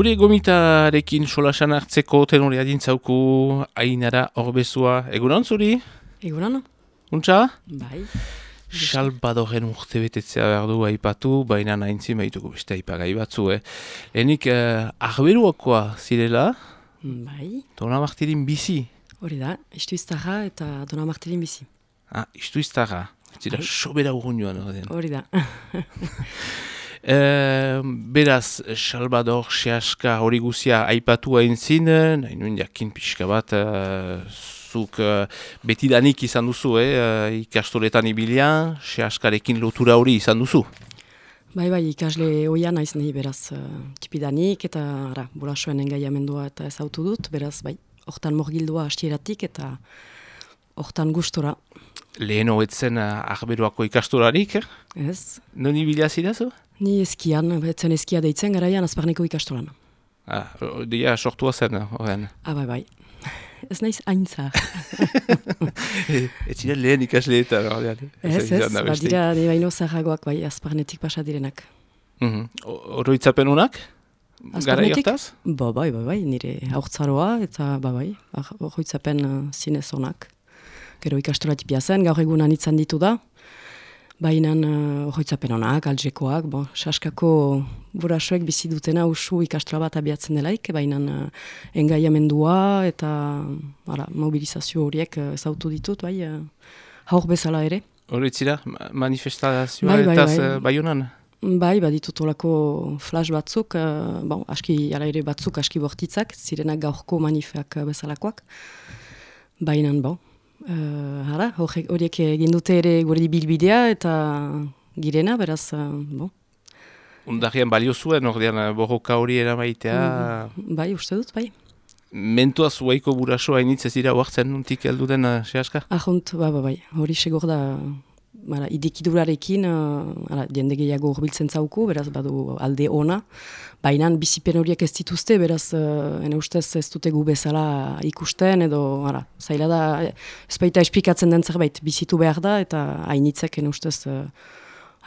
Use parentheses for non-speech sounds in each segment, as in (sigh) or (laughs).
Gure gomitarekin solasan hartzeko tenorea dintzauku ainara horbezua. Egunon zuri? Egunon? Untxa? Bai. Salbadoren urte betetzea behar du aipatu, baina nahintzin baituko beste aipagai batzu, eh? Lehenik, eh, arberuakoa zirela, Bai. Dona Martirin bizi. Hori da, istu iztarra eta Dona Martirin bizi. Ah, istu iztarra. Zira, Bai. sobera urruñoan horren. Hori da. (laughs) Eh, beraz, Salvador Seaska hori guzia aipatu hain zin, nahi nuen jakin pixka bat, eh, zuk uh, betidanik izan duzu, eh, ikastoletan ibilia, Seaskarekin lotura hori izan duzu. bai, bai, ikasle oia naiz nahi beraz uh, tipidanik eta ara, burasoen engaiamendua eta ezautu dut, beraz, bai, hortan morgildua hastieratik eta hortan gustora. Lehen hoetzen uh, arberoako ikastolarik, eh? Ez? non ibilia zirazu? Ni eskian, betzen eskia deitzen garaian azparneko ikastolan. Ah, dia sortua zen, horren. Ah, bai, bai. Ez naiz aintzar. (laughs) Ez ziren lehen ikasle eta ordean. Ez, ez, badira, ne baino zahagoak bai, azparnetik pasa direnak. Mhm. Oroitzapen unak? Gara? Ba, bai, bai, bai, nire haurtzaroa eta ba, bai, horretzapen uh, zinez onak. Gero ikastola tipia zen, gaur egun anitzan ditu da. Baina uh, horretzapen onak, aljekoak, bon, saskako burasoek bizi dutena usu ikastola bat abiatzen delaik, baina uh, engaiamendua eta ara, mobilizazio horiek uh, ezautu ditut, bai, uh, haur bezala ere. Horitzira, ma- manifestazioa Bai, bai, eta bai. bai. baionan? Bai, baditut olako flash batzuk, uh, bon, aski, ala ere batzuk aski bortitzak, zirenak gaurko manifeak uh, bezalakoak. Baina, bon, uh, ara, horrek- horiek egin dute ere gure bilbidea eta girena, beraz, uh, bon, Undarrian balio zuen, ordean eh, borroka hori eramaitea. bai, uste dut, bai. Mentua zuaiko burasoa hainitz ez dira huartzen nuntik heldu den uh, sehaska? Ahont, ba, ba, bai, hori segor da, bara, idikidurarekin, uh, jende gehiago urbiltzen zauku, beraz, badu alde ona, baina bizipen horiek ez dituzte, beraz, uh, ene ustez ez dute gu bezala ikusten, edo, ara, zaila da, ez baita espikatzen den zerbait, bizitu behar da, eta hainitzek, ene ustez, uh,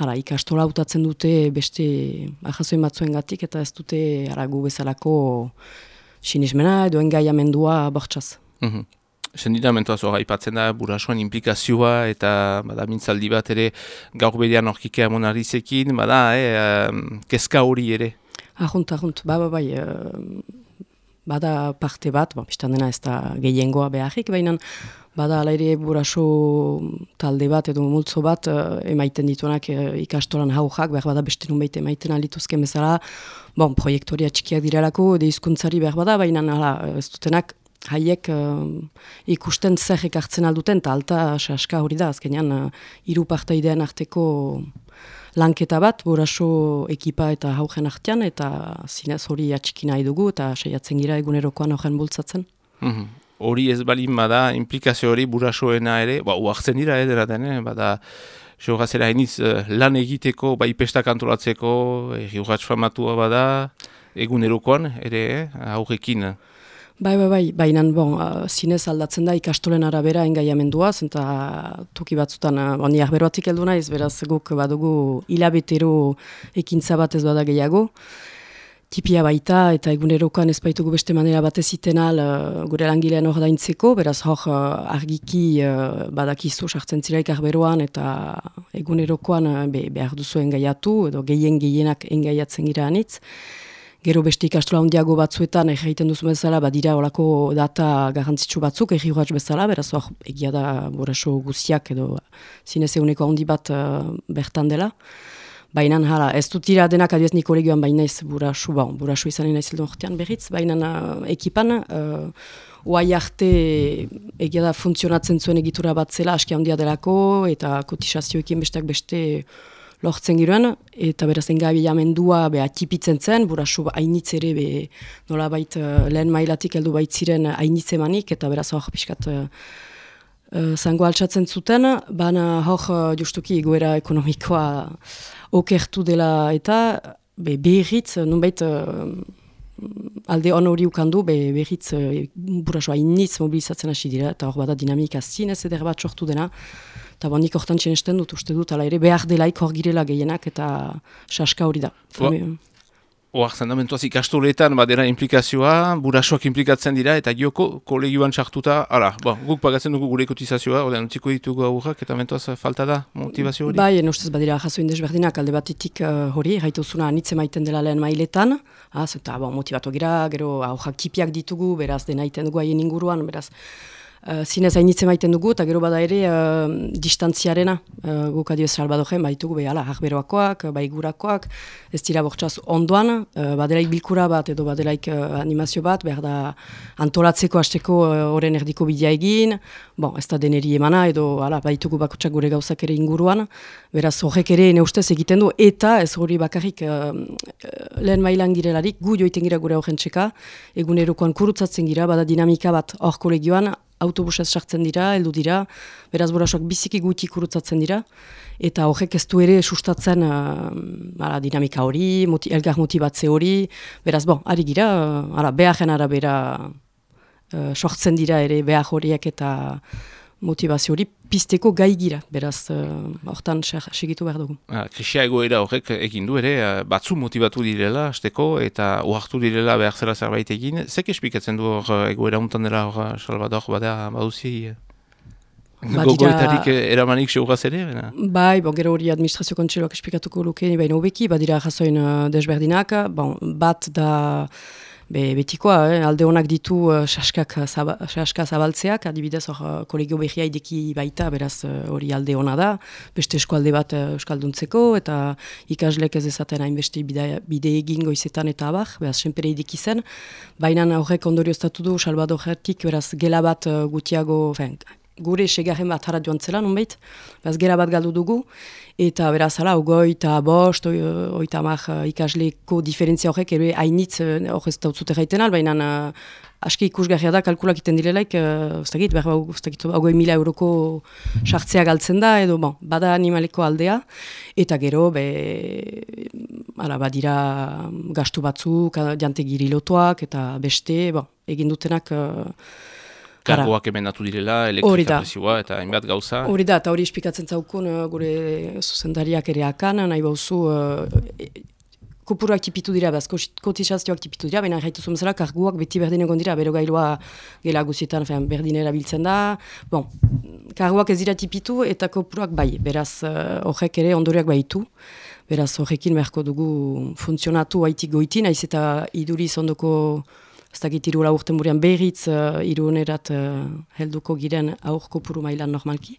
ara, ikastola hautatzen dute beste ahazoen batzuen gatik, eta ez dute, ara, gu bezalako sinismena edo engaiamendua bortxaz. Mhm. Sendira mentua zora aipatzen da burasoan implikazioa eta bada mintzaldi bat ere gaur berean orkikea monarizekin, bada eh, kezka hori ere. Ahunt, ahunt, ba, ba, bai, eh, bada parte bat, ba, biztan dena ez da gehiengoa beharrik, baina bada ala ere buraso talde bat edo multzo bat eh, emaiten dituenak eh, ikastolan haujak, behar bada beste nunbait emaiten alituzken bezala, bon, proiektoria txikiak direlako, edo hizkuntzari behar bada, baina hala, ez dutenak haiek eh, ikusten zer ekartzen alduten, eta alta saska hori da, azkenean uh, hiru partaidean arteko lanketa bat, buraso ekipa eta haugen artean, eta zinez hori atxiki nahi dugu, eta saiatzen gira egunerokoan horren bultzatzen. Mhm. Hori ez balin bada, implikazio hori burasoena ere, ba, uartzen dira ederaten, eh? bada, Geogazera hainiz eh, lan egiteko, bai pestak antolatzeko, erri urratx famatua bada, egunerokoan, ere, eh, aurrekin. Bai, bai, bai, baina, bon, uh, zinez aldatzen da ikastolen arabera engaiamenduaz, eta toki batzutan, uh, bon, niak beroatik heldu naiz, beraz guk badugu hilabetero ekintza bat ez bada gehiago, tipia baita, eta egunerokoan ez baitugu beste manera batez iten al uh, gure langilean hor daintzeko, beraz hor uh, argiki uh, badakizu sartzen ziraik arberoan, eta egunerokoan uh, be, behar duzu engaiatu, edo gehien gehienak engaiatzen gira anitz. Gero beste ikastola handiago batzuetan egiten duzu bezala, badira olako data garrantzitsu batzuk, egi urratx bezala, beraz hor egia da buraso guztiak edo zinez eguneko handi bat uh, bertan dela. Baina hala, ez dut dira denak adiez nik kolegioan baina ez burasu, bon, burasu izanen naiz eldun ortean berriz, baina uh, ekipan, uh, oai arte egia da funtzionatzen zuen egitura bat zela aski handia delako, eta kotizazioekin besteak beste lortzen giroan, eta beraz engabilamendua be atipitzen zen, burasu hainitz ere be nola bait lehen mailatik heldu baitziren hainitz emanik, eta beraz hor pixkat uh, uh, zango altsatzen zuten, baina hor justuki egoera ekonomikoa okertu dela eta be, berriz, nunbait uh, alde hon hori ukandu, be, berriz uh, burasu hainitz mobilizatzen hasi dira, eta hor bada dinamika zinez eder bat sortu dena, Eta bon, nik hortan txenesten dut, uste dut, ala ere, behar delaik hor girela gehienak, eta saska hori da. Ba- Fami- Oaxen da, mentuaz ikastoletan badera implikazioa, burasoak implikatzen dira, eta gioko kolegioan txartuta, ala, bo, guk pagatzen dugu gure kotizazioa, oda, nutziko ditugu aurrak, eta mentuaz falta da motivazio hori? Bai, ustez badira jaso indesberdinak alde batetik uh, hori, gaitu zuna nitze maiten dela lehen mailetan, ah, zeta, bon, motivatu gira, gero aurrak tipiak ditugu, beraz, dena iten dugu haien inguruan, beraz, Uh, zinez hainitzen maiten dugu, eta gero bada ere uh, distantziarena. Uh, guk adio salbadojen, baitugu behala, ahberoakoak, baigurakoak, ez dira bortxaz ondoan, uh, badelaik bilkura bat edo badelaik uh, animazio bat, behar da antolatzeko hasteko uh, erdiko bidea egin, bon, ez da deneri emana edo ala, baitugu bakotsak gure gauzak ere inguruan, beraz horrek ere neustez egiten du, eta ez hori bakarrik uh, lehen mailan girelarik, gu joiten gira gure horren txeka, egunerokoan kurutzatzen gira, bada dinamika bat hor kolegioan, autobusez sartzen dira, heldu dira, beraz burasoak biziki guti kurutzatzen dira, eta horrek ez du ere sustatzen uh, dinamika hori, moti, elgar motibatze hori, beraz, bon, ari gira, uh, beharen arabera uh, sortzen dira ere behar horiek eta motivazio hori pisteko gai gira, beraz, uh, hortan segitu behar dugu. Ah, krisia egoera horrek egin du ere, eh, batzu motivatu direla, azteko, eta oartu direla behar zela zerbait egin. Zek esplikatzen du hor eh, egoera untan dela hor Salvador, bada, baduzi? Gogoetarik eramanik seugaz ere? Bai, bon, gero hori administrazio kontseloak esplikatuko luke, baina hobeki, badira jasoin uh, desberdinak, bon, bat da Be, betikoa, eh? alde honak ditu uh, saskak zaba, zabaltzeak, adibidez hor uh, kolegio behia ideki baita, beraz hori uh, alde hona da, beste eskualde bat uh, euskalduntzeko, eta ikaslek ez ezaten hainbeste bide, bide egin goizetan eta abar, beraz senpere ideki zen, baina horrek ondorioztatu du, salbado jertik, beraz gela bat uh, gutiago, fen, gure segarren bat harra joan zela, nunbait, beraz gera bat galdu dugu, eta beraz, hala, ogoi eta bost, oi eta mar uh, ikasleko diferentzia horrek, ere hainitz, uh, hor ez dut zute gaiten baina uh, aski ikusgarria da, kalkulak iten direlaik, uh, ustakit, behar ogoi mila euroko sartzea galtzen da, edo, bon, bada animaleko aldea, eta gero, be, hala, badira gastu batzuk, jante girilotoak, eta beste, bon, egin dutenak, kargoak emendatu direla, elektrika presioa eta hainbat gauza. Hori da, eta hori espikatzen zaukun uh, gure zuzendariak ere akan, nahi bauzu, uh, kopuru aktipitu dira, baz, kotizazio aktipitu dira, baina jaitu zumezela, karguak beti berdin egon dira, bero gailua gela guzietan, fean, berdin erabiltzen da, bon, karguak ez dira tipitu eta kopuruak bai, beraz, uh, horrek ere ondoriak baitu, beraz, horrekin beharko dugu funtzionatu haitik goitin, haiz eta iduriz ondoko ez dakit irula urten burian berriz uh, irunerat uh, helduko giren aurko puru mailan normalki.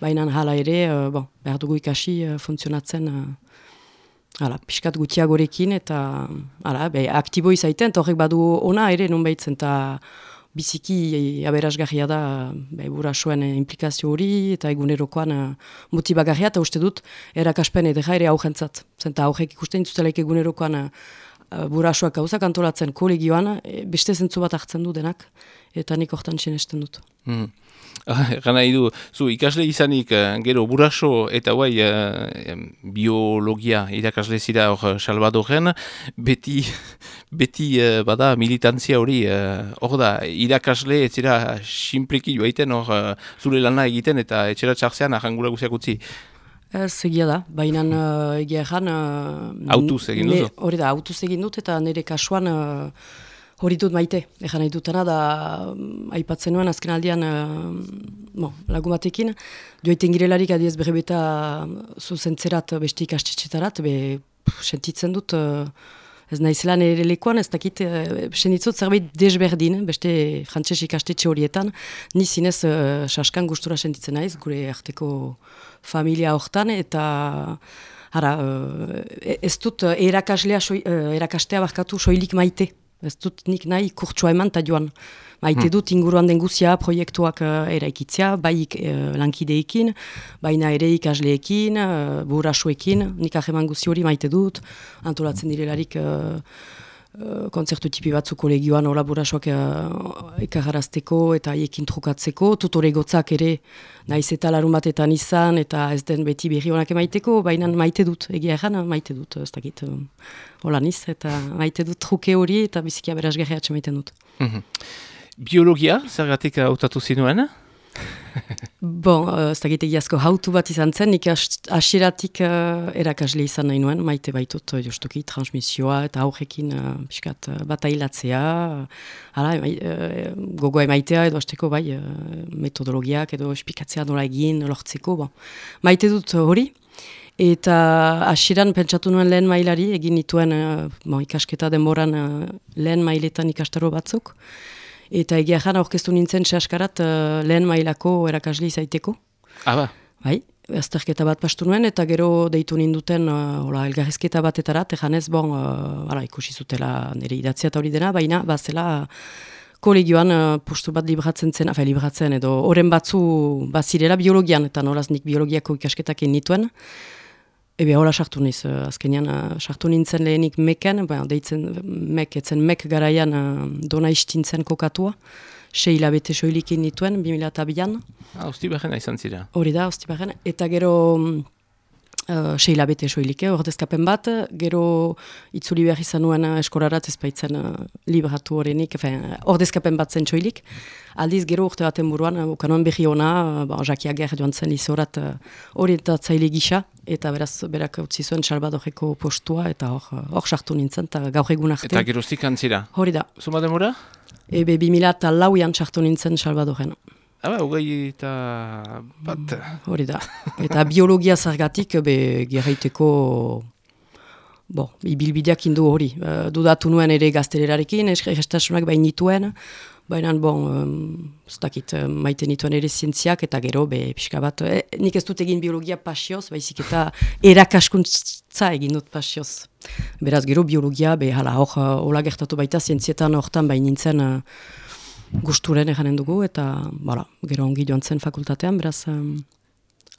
Baina hala ere, uh, bon, behar dugu ikasi uh, funtzionatzen uh, hala, piskat gutiagorekin eta hala, be, aktibo izaiten, horrek badu ona ere non behitzen eta biziki aberasgarria da be, burasoen implikazio hori eta egunerokoan motibagarria eta uste dut erakaspen edera ere augentzat. Zenta aurrek ikusten dituztelaik egunerokoan uh, burasoak gauzak antolatzen kolegioan, e, beste zentzu bat hartzen du denak, eta nik hortan sinesten dut. Hmm. Gana idu, zu ikasle izanik uh, gero buraso eta guai uh, biologia irakasle zira hor salbadoren, beti, (laughs) beti uh, bada militantzia hori, hor uh, da, irakasle ez zira simpliki joaiten hor zure lana egiten eta etxera txartzean ahangura guziak utzi. Ez, egia da, baina uh, egia erran... Uh, autuz egin dut? Hori da, autuz egin dut eta nire kasuan uh, hori dut maite. Egan nahi dutena da, um, aipatzen nuen azken aldean uh, bon, lagun batekin. Joaiten girelarik adiez berrebeta zuzentzerat beste ikastetxetarat, be, sentitzen dut... Uh, ez nahi zelan ere lekuan, ez dakit, uh, senditzot zerbait desberdin, beste frantses ikastetxe horietan, ni zinez uh, saskan gustura sentitzen naiz, gure arteko familia hortan, eta ara, uh, ez dut erakaslea, erakastea barkatu soilik maite, ez dut nik nahi kurtsua eman ta joan. Maite hmm. dut inguruan den guzia proiektuak uh, eraikitzea, bai uh, lankideekin, baina ere ikasleekin, uh, burasuekin, nik aheman guzti hori maite dut, antolatzen direlarik uh, uh, konzertu tipi batzu kolegioan hola burasoak uh, ekajarazteko eta haiekin trukatzeko, tutore gotzak ere naiz eta larun batetan izan eta ez den beti berri honak emaiteko, baina maite dut, egia erran maite dut, ez dakit, hola niz, eta maite dut truke hori eta bizikia berazgarri atxe maiten dut. Mhm. Biologia, zergatik hautatu zinuen? Bon, uh, ez da egiazko hautu bat izan zen, nik asiratik uh, erakasle izan nahi nuen, maite baitut uh, justuki transmisioa eta aurrekin uh, piskat uh, bat ailatzea, uh, uh, gogoa emaitea edo azteko bai, uh, metodologiak edo espikatzea nola egin, lortzeko, bon. maite dut hori. Eta asiran pentsatu nuen lehen mailari, egin nituen uh, bon, ikasketa denboran uh, lehen mailetan ikastaro batzuk. Eta egia jana orkestu nintzen sehaskarat uh, lehen mailako erakasli zaiteko. Ah, ba. Bai, azterketa bat pastu nuen, eta gero deitu ninduten uh, elgarrizketa batetara, tejanez, bon, uh, ikusi zutela nire idatzia hori dena, baina, bazela, kolegioan uh, postu bat libratzen zen, afe, libratzen, edo oren batzu bazirela biologian, eta nolaz nik biologiako ikasketak nituen. Ebe hola sartu niz, uh, azkenean uh, sartu nintzen lehenik meken, ba, deitzen mek, etzen mek garaian uh, dona istintzen kokatua, sei hilabete soilikin nituen, 2002an. Ah, usti behena izan zira. Hori da, usti behena. Eta gero uh, sei hilabete soilike, ordezkapen bat, gero itzuli behar izan nuen eskorarat ez baitzen uh, libratu horrenik, ordezkapen bat zen soilik. Aldiz gero urte baten buruan, ukanon behi ona, uh, ba, jakia ger joan zen izorat uh, orientatzaile gisa, eta beraz berak utzi zuen Salvadoreko postua eta hor hor sartu nintzen eta gaur egun arte. Eta geroztik antzira? Hori da. Zuma demora? Ebe 2000 eta lauian sartu nintzen Salvadoren. Aba, hogei eta bat. Hori da. Eta biologia zargatik be gerraiteko bo, ibilbideak indu hori. Uh, dudatu nuen ere gaztelerarekin, eskestasunak bain nituen, Baina, bon, um, ez dakit, maite nituen ere zientziak, eta gero, be, pixka bat, e, nik ez dut egin biologia pasioz, baizik eta erakaskuntza egin dut pasioz. Beraz, gero, biologia, be, hala, hor, hola gertatu baita, zientzietan hortan bain nintzen uh, gusturen eganen dugu, eta, bala, gero ongi joan zen fakultatean, beraz, um,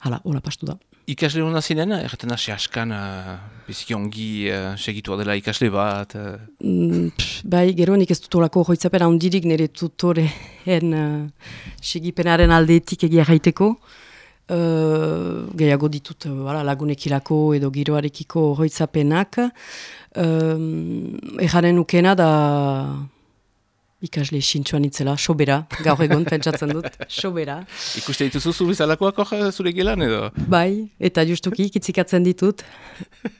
hala, hola pastu da ikasle hona zinen, erreten hasi askan, uh, biziki ongi uh, segitua dela ikasle bat? Uh. Mm, bai, gero nik ez dut olako hoitzapen handirik nire tutoreen uh, segipenaren aldeetik egia jaiteko. Uh, gehiago ditut uh, lagunekilako edo giroarekiko hoitzapenak. Uh, Ejaren ukena da ikasle sintxoan itzela, sobera, gaur egon pentsatzen dut, (laughs) sobera. Ikuste dituzu zu bizalakoak zure gelan edo? Bai, eta justuki ikitzikatzen ditut,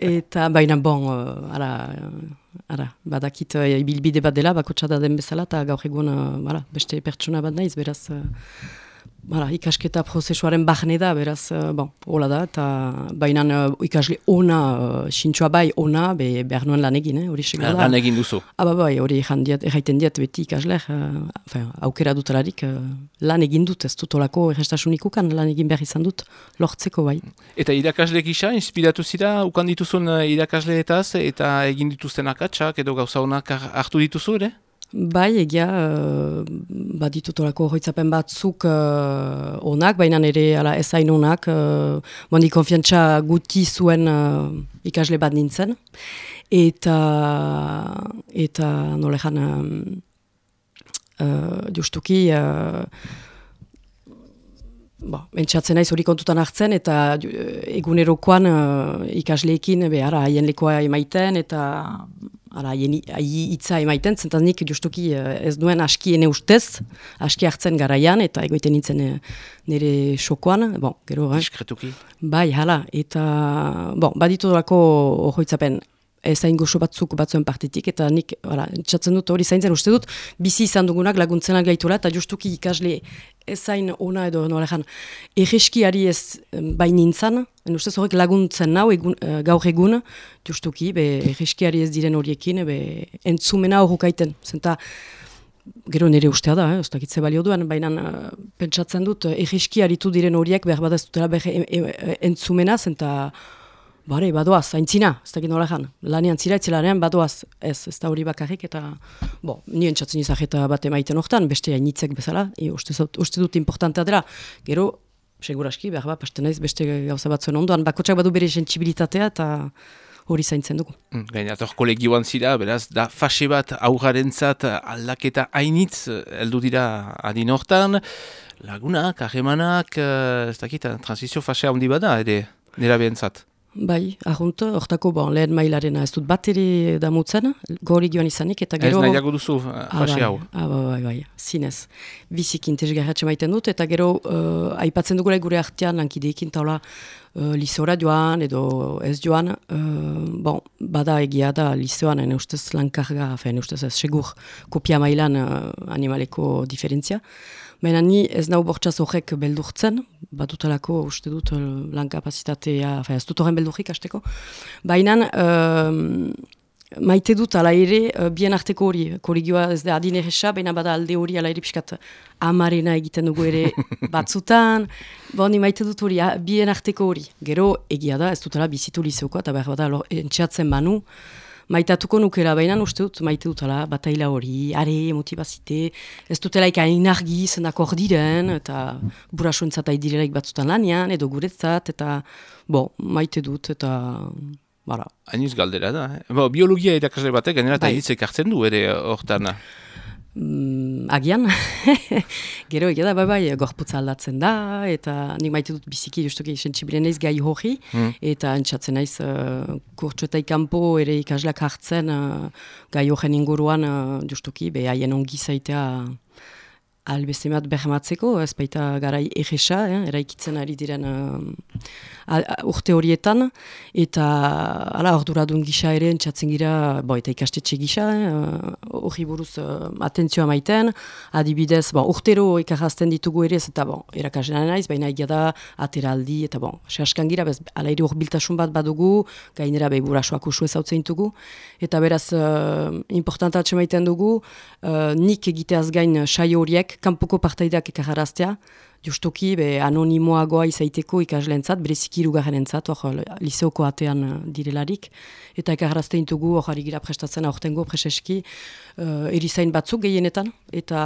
eta baina bon, uh, ara, ara, badakit uh, ibilbide bat dela, bako txada den bezala, eta gaur egon, uh, beste pertsona bat naiz, beraz, uh, Hala, ikasketa prozesuaren bahne da, beraz, uh, bon, hola da, eta baina uh, ikasle ona, uh, bai ona, be, behar nuen lan egin, hori eh, segala. Lan egin duzu. Aba bai, hori erraiten diat beti ikasle, uh, aukera dutelarik, uh, lan egin dut, ez dut olako errestasunik ukan, lan egin behar izan dut, lortzeko bai. Eta irakasle gisa, inspiratu zira, ukan dituzun irakasleetaz, eta egin dituzten akatsak, edo gauza honak hartu dituzu, ere? Bai, egia, uh, baditut orako hoitzapen batzuk uh, onak, baina ere ala, ezain onak, uh, bondi konfiantza guti zuen uh, ikasle bat nintzen. Eta, eta nolejan, um, uh, justuki, uh, Bo, entzatzen naiz hori kontutan hartzen eta egunerokoan uh, ikasleekin behar haien lekoa emaiten eta Hala, hitza emaiten, zentaz nik justuki eh, ez duen aski ene ustez, aski hartzen garaian, eta egoiten nintzen eh, nire xokoan, bon, gero, eh? Bai, hala, eta, bon, baditu dorako ohoitzapen, ezain goxo batzuk batzuen partitik, eta nik, hala, txatzen dut hori zaintzen, uste dut, bizi izan dugunak laguntzen gaitura, eta justuki ikasle ezain ona edo norejan, egeskiari ez bain nintzen, uste horrek laguntzen nau egun, uh, gaur egun, justuki, be egeskiari ez diren horiekin, be entzumena horrekaiten, zenta, gero nire ustea da, eh, ustakitze balio duen, baina uh, pentsatzen dut, egeski aritu diren horiek behar bat ez dutela behar entzumena, zenta, Bare, badoaz, haintzina, ez dakit nola jan. Lanian zira etzelanean, badoaz, ez, ez da hori bakarrik, eta, bo, nien txatzen izaheta bat emaiten hortan, beste hainitzek bezala, e, uste, uste dut importantea dela. Gero, seguraski, behar bat, pasten naiz, beste gauza bat zuen ondoan, bakotsak badu bere sensibilitatea, eta hori zaintzen dugu. Mm, Gaina, ator kolegioan zira, beraz, da fase bat aurraren zat aldaketa hainitz, heldu dira adin hortan, lagunak, ahemanak, eh, ez dakit, transizio fasea handi bada, ere, nera behentzat. Bai, ahunt, hortako bon, lehen mailarena ez dut bat ere damutzen, gori joan izanik, eta gero... Ez nahiago duzu, ah, fasi bai, hau. ah, bai, bai, bai, zinez. Bizik intezgarratxe maiten dut, eta gero uh, aipatzen dugula gure artean lankideekin taula uh, lisora joan edo ez joan, uh, bon, bada egia da lisoan, ene ustez lankarga, ene ustez ez segur kopia mailan uh, animaleko diferentzia. Baina ni ez nau bortxaz horrek beldurtzen, bat dutelako uste dut uh, lan kapazitatea, ez dut horren beldurrik hasteko. Baina uh, maite dut ala ere uh, bien arteko hori, kolegioa ez da adin erresa, baina bada alde hori ala ere piskat amarena egiten dugu ere (laughs) batzutan. Bon, ni maite dut hori, bien arteko hori. Gero egia da, ez dutela bizitu lizeuko, eta behar bada entxeatzen banu, maitatuko nukela, baina uste dut maite dutela, bataila hori, are, motivazite, ez dutela ikain argi zendak hor diren, eta buraso entzat direlaik batzutan lanian, edo guretzat, eta bo, maite dut, eta... Bara. Hainiz galdera da, eh? Bo, biologia irakasle batek, genera eta bai. hitzek hartzen du ere hortan. Mm, agian, (laughs) gero egia da, bai bai, gorputza aldatzen da, eta nik maite dut biziki justuki sensibilen naiz gai hori, mm. eta entzatzen naiz uh, kurtsuetai kanpo ere ikaslak hartzen uh, gai horren inguruan uh, justuki, be haien ongi zaitea albezemat behematzeko, ez baita garai egesa, eh, eraikitzen ari diren urte horietan, eta ala orduradun gisa ere entzatzen gira, bo, eta ikastetxe gisa, eh, hori buruz uh, atentzioa maiten, adibidez, bo, urtero ikarazten ditugu ere, eta bo, erakasen naiz, baina egia da, ateraldi, eta bo, sehaskan gira, bez, ala ere urbiltasun bat badugu, gainera behi burasoak usu ezautzen dugu, eta beraz, uh, importantatxe maiten dugu, uh, nik egiteaz gain saio horiek, kanpoko partaideak ekaraztea, justuki be anonimoagoa izaiteko ikaslentzat, bereziki irugarren entzat, hor liseoko atean uh, direlarik, eta ekarrazte intugu hor gira prestatzen aurtengo preseski uh, erizain batzuk gehienetan, eta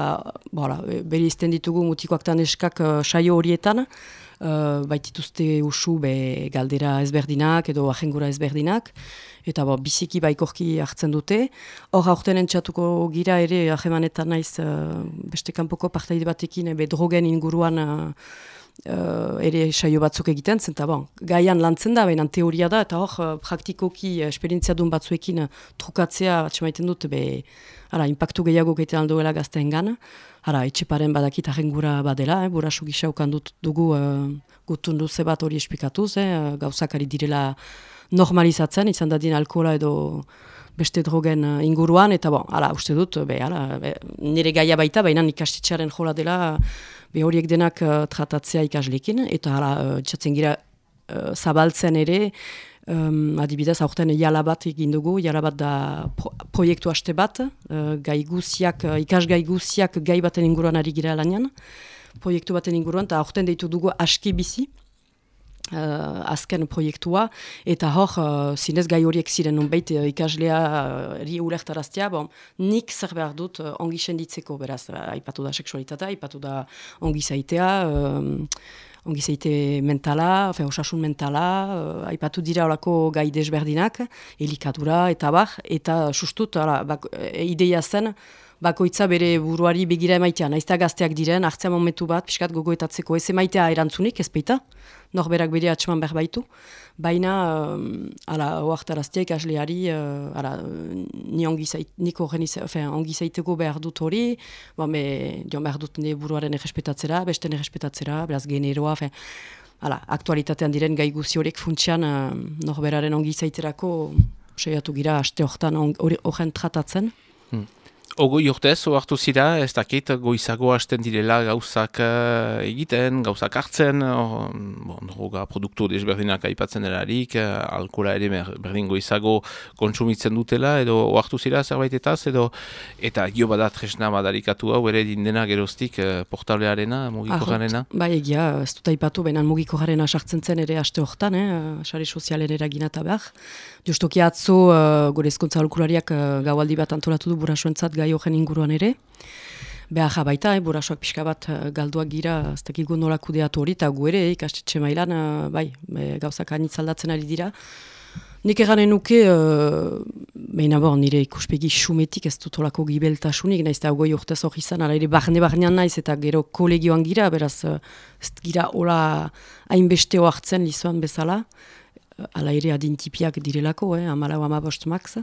bera izten ditugu mutikoak eskak uh, saio horietan, uh, baitituzte usu be galdera ezberdinak edo ahengura ezberdinak, eta bo, biziki baikorki hartzen dute. Hor aurten entxatuko gira ere ahemanetan naiz uh, beste kanpoko partaide batekin be drogen inguruan uh, uh, ere saio batzuk egiten, zenta bon, gaian lantzen da, baina teoria da, eta hor uh, praktikoki esperientzia duen batzuekin trukatzea, atxemaiten dut, be, ara, impactu gehiago gaiten aldoela gazteen gana. Ara, etxeparen badakit ahengura badela, eh, burasu gisa dut dugu uh, gutun duze bat hori esplikatuz, eh, gauzakari direla normalizatzen, izan dadin alkohola edo beste drogen inguruan, eta bon, ala, uste dut, be, ala, be, nire gaia baita, baina ikastitxaren jola dela, be horiek denak uh, tratatzea ikaslekin, eta ala, uh, txatzen gira uh, zabaltzen ere, um, adibidez, aurten jala bat egin dugu, jala bat da proiektu haste bat, uh, gai guziak, uh, ikas gai guziak gai baten inguruan ari gira lanean, proiektu baten inguruan, eta aurten deitu dugu aski bizi, uh, azken proiektua, eta hor, uh, zinez gai horiek ziren nonbait uh, ikaslea uh, ri bon, nik zer behar dut uh, ongi senditzeko, beraz, uh, aipatu da seksualitatea, aipatu da ongi zaitea, um, ongi zaite mentala, ofen, osasun mentala, uh, aipatu dira olako gai desberdinak, elikadura, eta bar, eta sustut, ala, bak, ideia zen, bakoitza bere buruari begira emaitea, naizta gazteak diren, hartzea momentu bat, piskat gogoetatzeko, ez emaitea erantzunik, ez peita, norberak bere atxeman behar baitu, baina, uh, ala, oartaraztea ikasleari, uh, ala, ni ongi zait, niko ongi zaiteko behar dut hori, ba, me, dion behar dut ne buruaren errespetatzera, beste errespetatzera, beraz generoa, fe, ala, aktualitatean diren gai guzi horiek funtsian, uh, norberaren ongi zaiterako, seiatu gira, aste horretan horren tratatzen, Ogoi urtez, oartu zira, ez dakit, goizago hasten direla gauzak uh, egiten, gauzak hartzen, or, bon, droga produktu desberdinak aipatzen erarik, uh, alkola ere berdin goizago kontsumitzen dutela, edo oartu zira zerbaitetaz, edo eta gio badat tresna badarikatu hau, ere dindena geroztik uh, portablearena, mugiko jarena? Bai, egia, ez dut aipatu, benan mugiko jarena sartzen zen ere aste hortan, eh, sare sozialen eragina eta behar. Justoki atzo, uh, gure ezkontza alkulariak uh, gaualdi bat antolatu du burasuentzat gai horren inguruan ere. Behar baita, eh, burasoak pixka bat uh, galduak gira, ez dakik gondola kudeatu hori, eta gu ere, eh, ikastetxe mailan, uh, bai, be, gauzak anitzaldatzen ari dira. Nik eganen nuke, uh, behin abor, nire ikuspegi xumetik ez dut olako gibeltasunik, nahiz eta goi urtez hori izan, ala ere barne-barnean naiz, eta gero kolegioan gira, beraz, ez gira hola hainbeste hartzen lizuan bezala, ala ere adintipiak direlako, eh, amalau amabost max.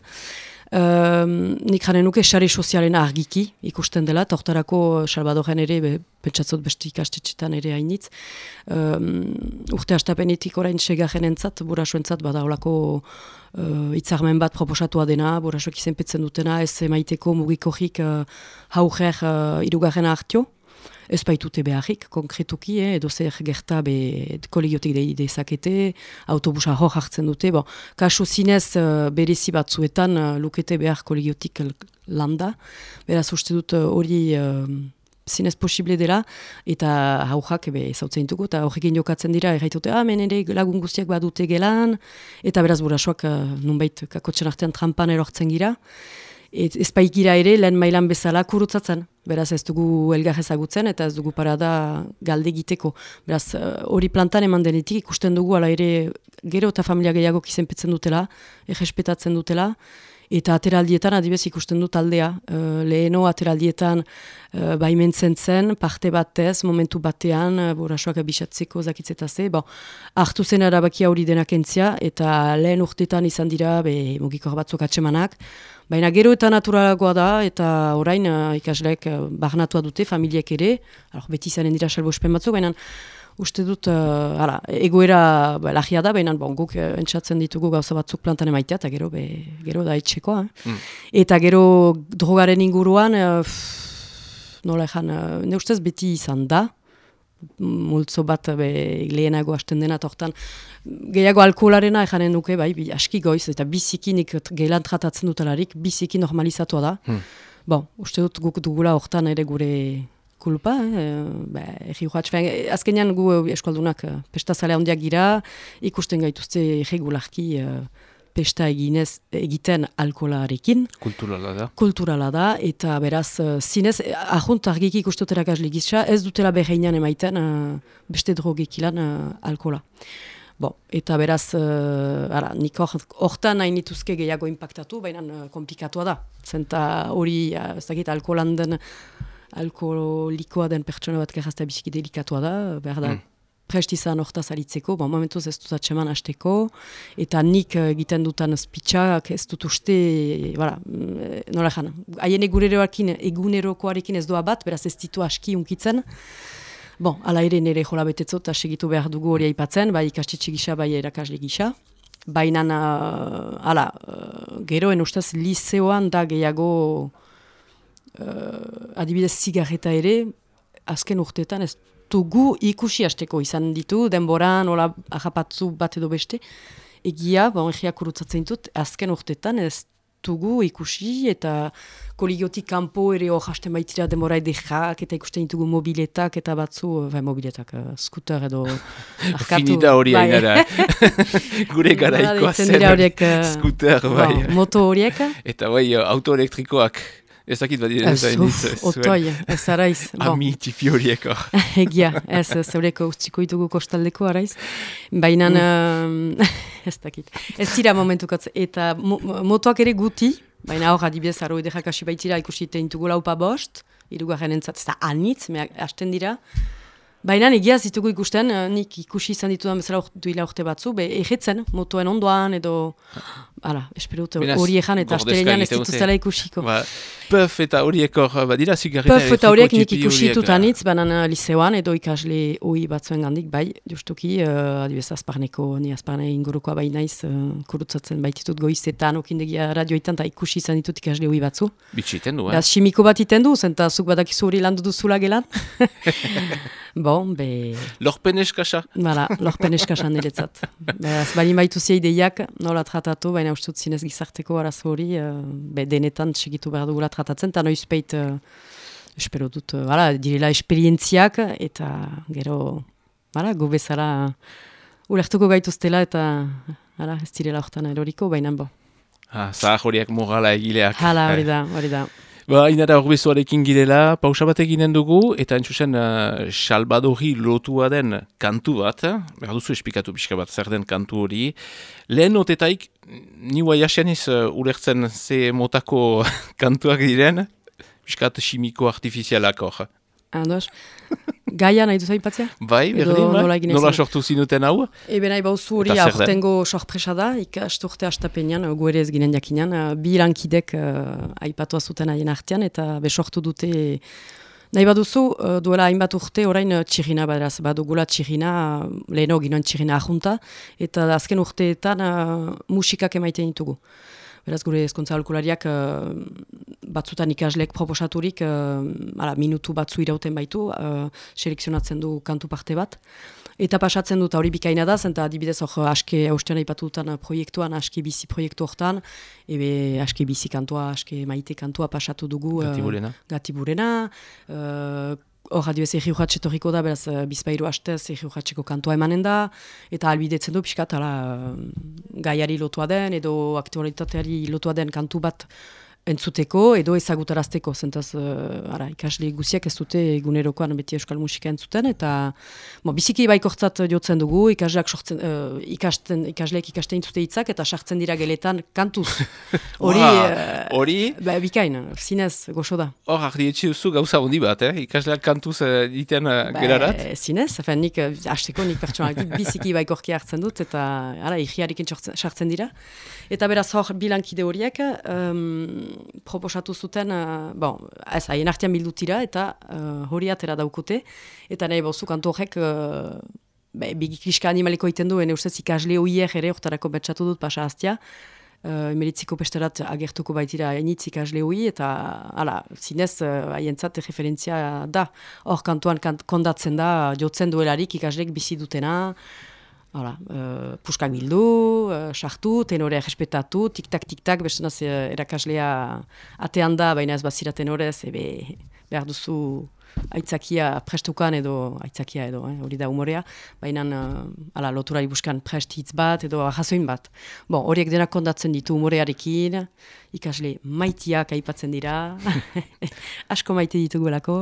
Um, nik jaren nuke sare sozialen argiki ikusten dela, tortarako Salvadoren ere, be, pentsatzot beste ikastetxetan ere hainitz. Um, urte astapenetik orain segaren entzat, burasuen entzat, bada uh, itzarmen bat proposatua dena, burasuak izenpetzen dutena, ez maiteko mugikorik uh, hauger uh, irugarren hartio, ez baitute beharrik, konkretuki, eh, edo zer gerta be kolegiotik de, dezakete, autobusa hor hartzen dute, bon, kasu zinez uh, berezi batzuetan uh, lukete behar kolegiotik landa, beraz uste dut uh, hori uh, zinez posible dela, eta haujak ebe zautzen dugu, eta horrekin jokatzen dira, erraitute, ah, men ere lagun guztiak badute gelan, eta beraz burasoak uh, nunbait kakotxen artean trampan erortzen gira, ez, ez ere lehen mailan bezala kurutzatzen. Beraz ez dugu elgar ezagutzen eta ez dugu parada galde egiteko. Beraz eh, hori plantan eman denetik ikusten dugu ala ere gero eta familia gehiago kizenpetzen dutela, egespetatzen dutela. Eta ateraldietan adibez ikusten dut aldea. Uh, leheno ateraldietan uh, baimentzen zen, parte batez, momentu batean, uh, burasoak abisatzeko zakitzetaze. Bon, hartu zen arabakia hori denak entzia, eta lehen urtetan izan dira, be, mugikor batzuk atsemanak. Baina gero eta naturalagoa da, eta orain uh, ikasleek uh, barnatua dute, familiek ere, alor, beti zanen dira salbo espen batzuk, baina uste dut, uh, egoera ba, lagia da, baina bon, guk uh, entzatzen ditugu gauza batzuk plantan emaitea, eta gero, be, gero da etxekoa. Eh? Mm. Eta gero drogaren inguruan, uh, nola ezan, uh, ne ustez beti izan da, multzo bat be, lehenago hasten dena tortan. Gehiago alkoholarena ejanen duke, bai, bi, aski goiz, eta bizikinik gehilan tratatzen dutelarik, biziki normalizatua da. Hmm. Bon, uste dut guk dugula hortan ere gure kulpa, eh, ba, egi azkenean gu eskualdunak eh, pestazalea handiak gira, ikusten gaituzte regularki eh, pesta eginez egiten alkolarekin. Kulturala da. Kulturala da, eta beraz, uh, zinez, ahunt argik ikustotera gazli gizsa, ez dutela beheinan emaiten uh, beste drogek ilan uh, alkola. Bo, eta beraz, uh, ara, nik horretan nahi nituzke gehiago impactatu, baina uh, komplikatua da. Zenta hori, uh, ez dakit, alkoholan den, alkoholikoa den pertsona bat gerrazta biziki delikatua da, behar da, mm prest izan orta zaritzeko, ba, momentuz ez dut atseman hasteko, eta nik eh, egiten dutan spitxak ez dut uste, bara, mm, nola jan, haien egunerokoarekin ez doa bat, beraz ez ditu aski unkitzen, Bon, ala ere nire jola betetzo eta segitu behar dugu hori aipatzen, bai ikastitxe gisa, bai erakasle gisa. Baina, uh, ala, uh, geroen ustez, liseoan da gehiago uh, adibidez zigarreta ere, azken urteetan ez dugu ikusi hasteko izan ditu, denboran, nola ahapatzu bat edo beste. Egia, bon, egiak urutzatzen dut, azken urtetan ez dugu ikusi eta koligiotik kanpo ere hor hasten baitira denbora edekak eta ikusten ditugu mobiletak eta batzu, bai mobiletak, uh, skuter edo (laughs) arkatu. Finida hori bai. ainara. (laughs) Gure garaikoa zen, uh, skuter, bai. moto horiek. Eta bai, auto elektrikoak. Ez dakit bat dira, ez Otoi, ez araiz. Ami tipi horieko. Egia, ez zeureko utziko ditugu kostaldeko araiz. Baina, mm. (laughs) ez dakit. Ez dira momentukatz. Eta motoak ere guti, baina hor adibidez, aro edekak hasi baitira ikusi teintugu laupa bost, irugarren entzat, ez da anitz, meak hasten dira. Baina egia zitugu ikusten, eh, nik ikusi izan ditudan bezala duila urte batzu, be egetzen, motoen ondoan edo, ala, esperut hori egan eta astelenean ez dituzela ikusiko. Ba, Pöf eta horiek hor, badira zigarrita Pöf eta horiek nik ikusi ditutan itz, baina liseoan edo ikasle hoi batzuen gandik, bai, justuki, uh, adibes azparneko, ni azparne ingurukoa bai naiz, uh, kurutzatzen baititut goizetan, okindegia radioetan, eta ikusi izan ditut ikasle hoi batzu. Bitsi du, eh? simiko bat iten du, zenta zuk badakizu hori landu duzula gelan. (laughs) Bon, be... Lorpen eskasa. Bala, lorpen eskasa niretzat. Beraz, bali maitu zei ideiak, nola tratatu, baina ustut zinez gizarteko arazo hori, uh, be denetan txegitu behar dugula tratatzen, eta noiz peit, uh, espero dut, uh, bala, direla esperientziak, eta gero, bala, gu bezala, ulertuko gaituztela, eta, bala, ez direla hortan eroriko, baina, bo. Ah, Zahar horiak morala egileak. Hala, hori da, (laughs) hori da. Ba, inara horbezuarekin girela, pausa bat eginen dugu, eta entzusen uh, salbadori lotua den kantu bat, behar duzu espikatu pixka bat, zer den kantu hori. Lehen otetaik, niua jasianiz uh, ulertzen ze motako (laughs) kantuak diren, piskat simiko artifizialak hor. Andos. Gaia nahi duzu aipatzea? Bai, berdin, bai. Nola, nola sortu zinuten hau? Ebe nahi bauzu hori aurtengo sorpresa da, ikasturte astapenean, gu ere ez ginen jakinan, bi lankidek uh, aipatu azuten haien artean, eta besortu dute Nahi baduzu, uh, duela hainbat urte orain uh, txirina badaz, badugula txirina, uh, leheno ginoen txirina ahunta, eta azken urteetan uh, musikak emaiten ditugu. Beraz, gure ezkontza alkulariak uh, batzutan ikaslek proposaturik, uh, minutu batzu irauten baitu, uh, selekzionatzen du kantu parte bat. Eta pasatzen dut hori bikaina da, zenta adibidez hor aske austean aipatu dutan proiektuan, aske bizi proiektu hortan, ebe aske bizi kantua, aske maite kantua pasatu dugu. Gatiburena. Uh, gatiburena. Uh, Hor, urratxe torriko da, beraz, bizpairu hastez egi urratxeko kantua emanen da, eta albidetzen du, pixkat, gaiari lotua den, edo aktualitateari lotua den kantu bat entzuteko edo ezagutarazteko, zentaz uh, ara, ikasle guziak ez dute egunerokoan beti euskal musika entzuten, eta bo, biziki baikortzat jotzen dugu, ikasleak sortzen, uh, ikasten, ikasleak ikasten entzute hitzak eta sartzen dira geletan kantuz. (laughs) Hori, uh, hori? Ba, bikain, zinez, goxo da. Hor, ardi etxe duzu gauza hondi bat, eh? ikasleak kantuz uh, diten uh, ba, gerarat? Zinez, afen, nik, hasteko nik pertsonak (laughs) biziki baikorki hartzen dut, eta ara, ikiarikin sartzen dira. Eta beraz hor bilankide horiek, um, proposatu zuten, uh, bon, ez haien artean bildutira eta uh, hori atera daukute. Eta nahi bozu kantu horrek, uh, bigikiska animaliko iten du, ene ustez ikasle hoiek ere, hortarako betxatu dut pasa hastia. Uh, emeritziko pesterat agertuko baitira enitz ikasle hoi, eta ala, zinez haientzat uh, referentzia da. Hor kantuan kant kondatzen da, jotzen duelarik ikasleek bizi dutena, Hala, uh, puskak bildu, uh, sartu, tenorea respetatu, tik-tak, tik-tak, beste naz, erakaslea atean da, baina ez bazira tenorez, ebe, behar duzu aitzakia prestukan edo, aitzakia edo, eh, hori da humorea, baina uh, ala, loturari buskan prest hitz bat edo jasoin bat. Bon, horiek denak kondatzen ditu humorearekin, ikasle maitiak aipatzen dira, (laughs) asko maite dituguelako.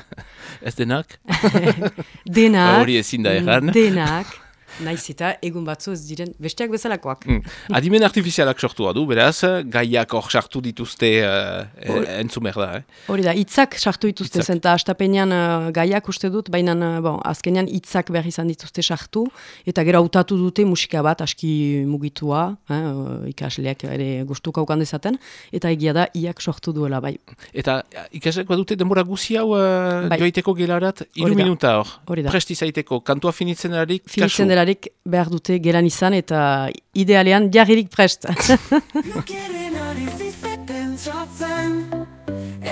(laughs) ez denak? (laughs) denak. Hori ezin da erran. Denak. Naiz eta egun batzu ez diren besteak bezalakoak. Mm. Adimen artifizialak sortu du, beraz, gaiak hor sartu dituzte uh, entzumer da. Eh? Hori da, itzak sartu dituzte zen, eta astapenean uh, gaiak uste dut, baina uh, bon, azkenean itzak behar izan dituzte sartu, eta gero hautatu dute musika bat aski mugitua, eh, ikasleak ere gustuko haukan dezaten, eta egia da, iak sortu duela bai. Eta ikasleak badute denbora guzi hau uh, bai. joiteko gelarat, iru minuta hor, presti zaiteko, kantua finitzen erarik, finitzen delarik behar dute gelan izan eta idealean jarririk prest. (laughs)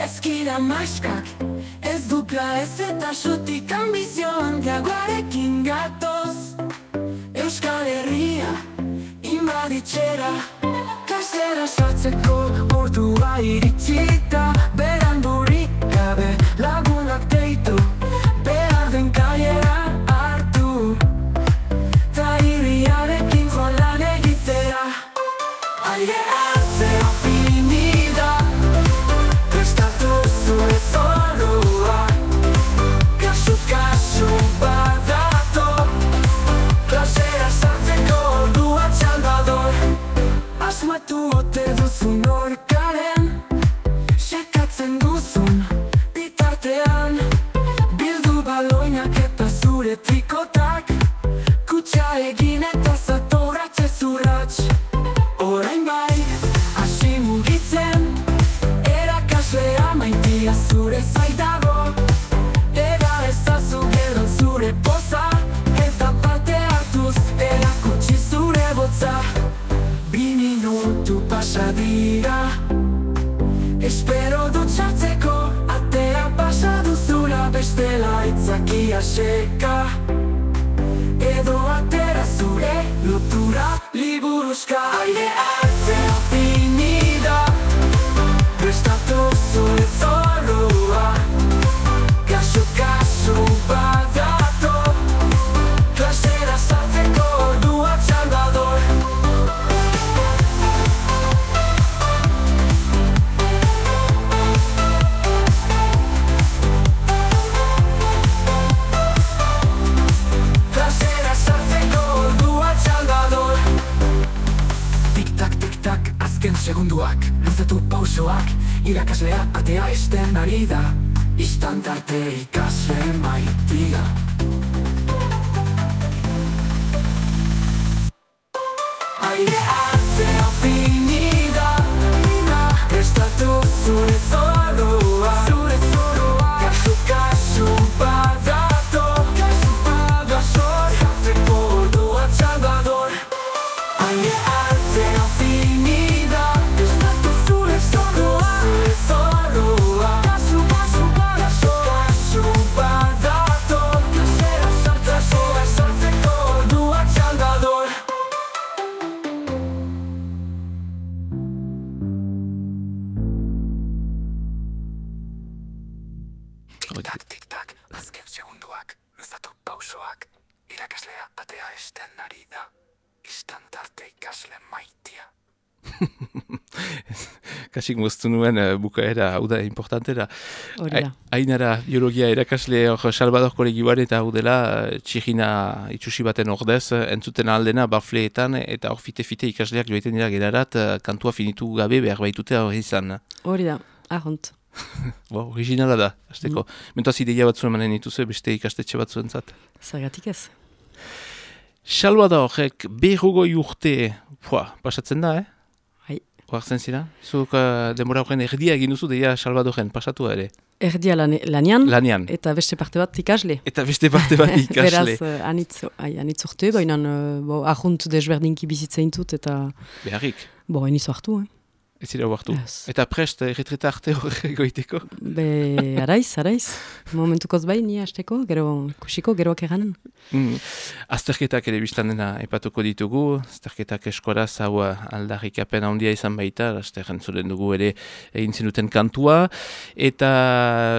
Ezkira maskak, ez dupla ez eta sutik ambizioan gaguarekin gatoz Euskal Herria, inbaditxera, kasera sartzeko ordua iritsita Berandurik gabe lagunak jartzen duzun bitartean Bildu baloinak eta zure trikotak. Kutsa egin eta zatorratxe zurratx Orain bai, hasi mugitzen Erakaslea maitia zure zaitago Eda ezazu gero zure poza Eta parte hartuz erakutsi zure botza. Bi minutu pasadira dira segunduak Luzatu pausoak Irakaslea atea esten ari da. Istantarte ikasle maitia Tik-tak, tik-tak, azken segunduak, luzatu pausoak Irakaslea atea esten ari da Istantarte ikasle maitia (laughs) Kasik moztu nuen uh, bukaera, hau da, importante da. Hori da. Ainara, biologia erakasle hor Salvador kolegioan eta hau dela eh, txirina itxusi baten ordez, eh, entzuten aldena bafleetan eta hor fite-fite ikasleak joaiten dira gerarat, eh, kantua finitu gabe behar baitute hor izan. Hori da, ahont. (laughs) Bo, originala da, azteko. Mm. Mentoaz ideia batzu emanen dituzu beste ikastetxe batzuentzat. Zergatik ez. Salvadorek berrogoi urte, pua, pasatzen da, eh? Bai. Oartzen zira? Zuk uh, denbora horren erdia egin duzu, deia Salvadoren, pasatu ere. Erdia lan, lanian, Lanean. eta beste parte bat ikasle. Eta beste parte bat (laughs) ikasle. Beraz, uh, anitz, ai, anitz urte, baina uh, bo, ahunt desberdinki bizitzein dut, eta Beharrik, bo, eniz hartu, eh? Ez zira huartu. Ez. Eta prest, erretreta arte horre (laughs) goiteko. Be, araiz, araiz. Momentukoz bai, ni hasteko, gero, kusiko, geroak eganen. Mm. Azterketak ere biztan dena epatuko ditugu, azterketak eskoraz hau aldarrikapen handia izan baita, azterren zuren dugu ere egin zenuten kantua, eta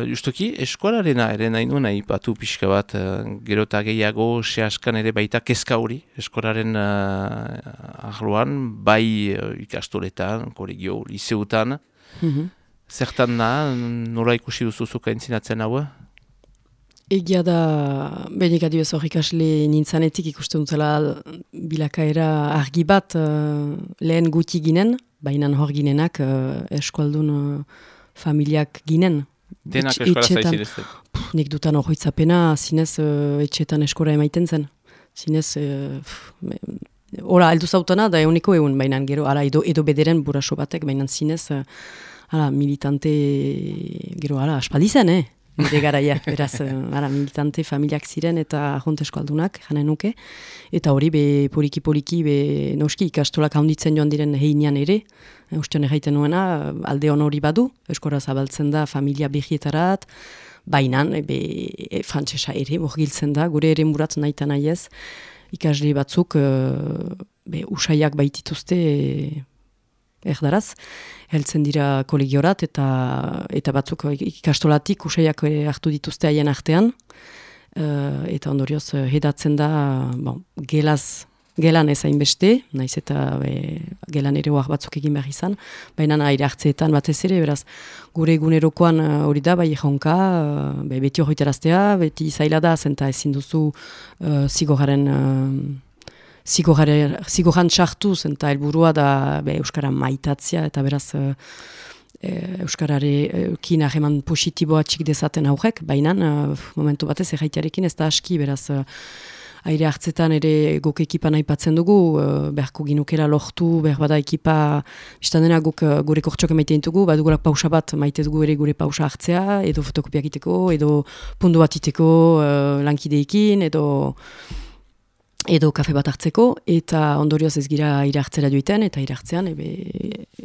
justuki eskolarena ere nahi nuen ipatu pixka bat, eh, gero eta gehiago sehaskan ere baita kezka hori, eskolaren uh, arloan, bai uh, ikastoletan, kolegio, liseutan, Mhm. zertan da, nola ikusi duzuzuka entzinatzen hau? Egia da, benik adibez hor ikasle nintzanetik ikusten dutela bilakaera argi bat eh, lehen guti ginen, baina hor ginenak uh, eskualdun uh, familiak ginen. Denak Etx- eskola zaizirezten. Nik dutan horroitzapena, zinez uh, etxetan eskora emaiten zen. Zinez, uh, pff, me- Ora, heldu zautana da euniko egun, baina gero, ala, edo, edo bederen buraso batek, baina zinez, uh, ala, militante, gero, ala, aspaldi zen, eh? Nire (laughs) garaia, beraz, uh, ala, militante familiak ziren eta jontesko aldunak, janen nuke. Eta hori, be, poliki-poliki, be, noski, ikastolak handitzen joan diren heinean ere, e, ustean erraiten nuena, alde hon hori badu, eskora zabaltzen da familia behietarat, baina, e, be, e, frantsesa ere, borgiltzen da, gure ere murat nahi eta nahi ez, ikasle batzuk e, be, usaiak baitituzte e, erdaraz, heltzen dira kolegiorat eta eta batzuk ikastolatik usaiak e, hartu dituzte haien artean, e, eta ondorioz hedatzen da bon, gelaz Gelan ez hainbeste, naiz eta be, gelan ere hoak batzuk egin behar izan, baina aire hartzeetan batez ere, beraz, gure egunerokoan eh, hori da, bai jonka, uh, be, beti hori beti zaila da, zenta ezin duzu uh, zigoraren, uh, zigoran txartu, zenta helburua da be, Euskara maitatzia, eta beraz, e, Euskarare e, kin hageman positiboa txik dezaten aurrek, baina momentu batez erraitearekin ez da aski, beraz, uh, aire hartzetan ere guk ekipan aipatzen dugu, uh, beharko ginukera lortu, behar bada ekipa, biztan dena guk uh, gure kortxok emaiten dugu, badugula pausa bat maite dugu ere gure pausa hartzea, edo fotokopiak iteko, edo pundu bat iteko uh, lankideekin, edo edo kafe bat hartzeko, eta ondorioz ez gira irartzera joiten, eta irartzean ebe,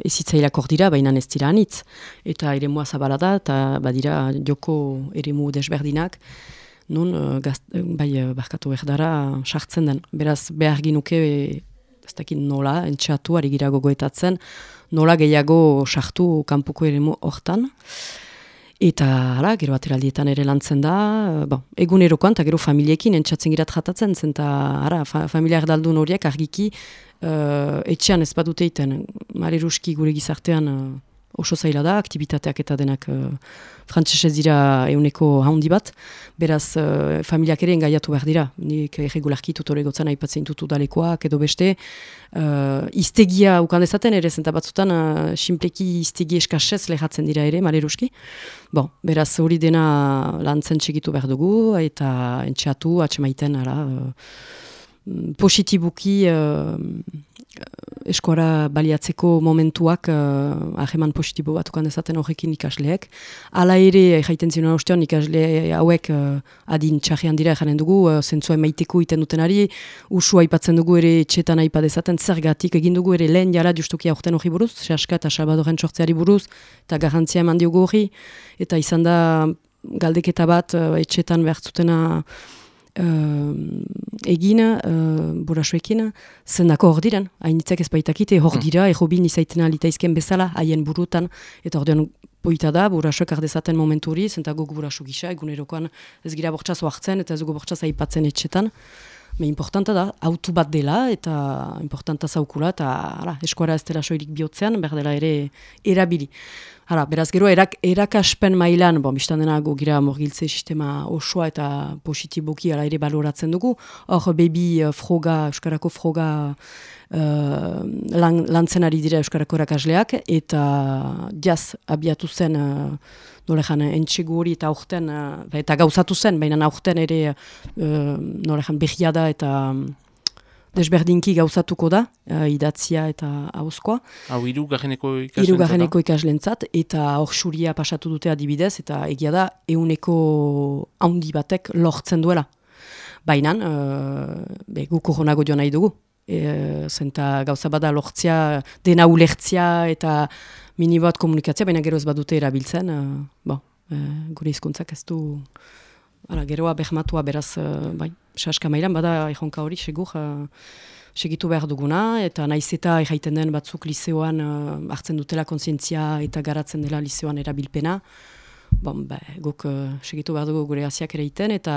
ezitzailak hor dira, baina ez dira anitz. Eta ere zabala da, eta badira joko ere mu desberdinak, nun uh, gazt, bai uh, barkatu erdara sartzen den. Beraz behar ginuke, ez dakit nola, entxatu, ari gira gogoetatzen, nola gehiago sartu kanpuko ere mu hortan. Eta, hala, gero ateraldietan ere lantzen da, bon, egunerokoan, eta gero familiekin entxatzen girat jatatzen, zen, eta, hala, fa, familia erdaldun horiek argiki uh, etxean ez badute iten, mare ruski gure gizartean uh, oso zaila da, aktivitateak eta denak uh, frantzesez dira euneko haundi bat, beraz uh, familiak ere engaiatu behar dira, nik erregularki tutore gotzen aipatzen tutu dalekoak edo beste, uh, iztegia ukan dezaten ere, zenta batzutan, uh, simpleki iztegi eskasez lehatzen dira ere, maleruski. Bon, beraz hori dena lantzen txegitu behar dugu, eta entxatu, atxemaiten, ara, positibuki eskora baliatzeko momentuak uh, aheman positibo bat ukan ezaten horrekin ikasleek. Hala ere, jaiten ziren ostean, ikasle hauek uh, adin txarrian dira janen dugu, uh, zentzua emaiteko iten dutenari, usua aipatzen dugu ere txetan aipadezaten, zergatik egin dugu ere lehen jara justuki aurten hori buruz, sehaska eta salbadoren sortzeari buruz, eta garantzia eman diogu hori, eta izan da galdeketa bat uh, etxetan behartzutena uh, egin uh, burasuekin, zendako hor diren, hainitzak ez baitakite, hor hmm. dira, mm. bin izaiten alitaizken bezala, haien burutan, eta hor poita da, burasuak ardezaten momentu hori, zenta guk gisa, egunerokoan ez gira bortxaz oartzen, eta ez gu bortxaz aipatzen etxetan, Me importanta da, autu bat dela, eta importanta zaukula, eta ala, eskuara ez dela soilik bihotzean, behar dela ere erabili. Hala, beraz gero, erak, erakaspen mailan, bon, biztan dena gira morgiltze sistema osoa eta positiboki ala ere baloratzen dugu. Hor, bebi uh, froga, Euskarako froga uh, lan, lantzen ari dira Euskarako erakasleak, eta jaz abiatu zen... Uh, nolejan entxegu hori eta aurten, uh, eta gauzatu zen, baina aurten ere uh, nolejan behiada eta um, desberdinki gauzatuko da, uh, idatzia eta hauzkoa. Hau, iru gajeneko ikaslentzat? Iru ikaslentzat, eta hor xuria pasatu dute adibidez, eta egia da, euneko handi batek lortzen duela. Baina, uh, guk horonago joan nahi dugu. E, zenta gauza bada lortzia, dena ulertzia eta mini bat komunikatzea, baina gero ez badute erabiltzen, uh, bo, uh, gure izkuntzak ez du, ara, geroa behmatua beraz, uh, bai, saska mailan, bada ejonka hori, segur, uh, segitu behar duguna, eta naiz eta erraiten den batzuk liseoan uh, hartzen dutela konsientzia eta garatzen dela liseoan erabilpena, bon, ba, guk uh, segitu behar dugu gure hasiak ere iten, eta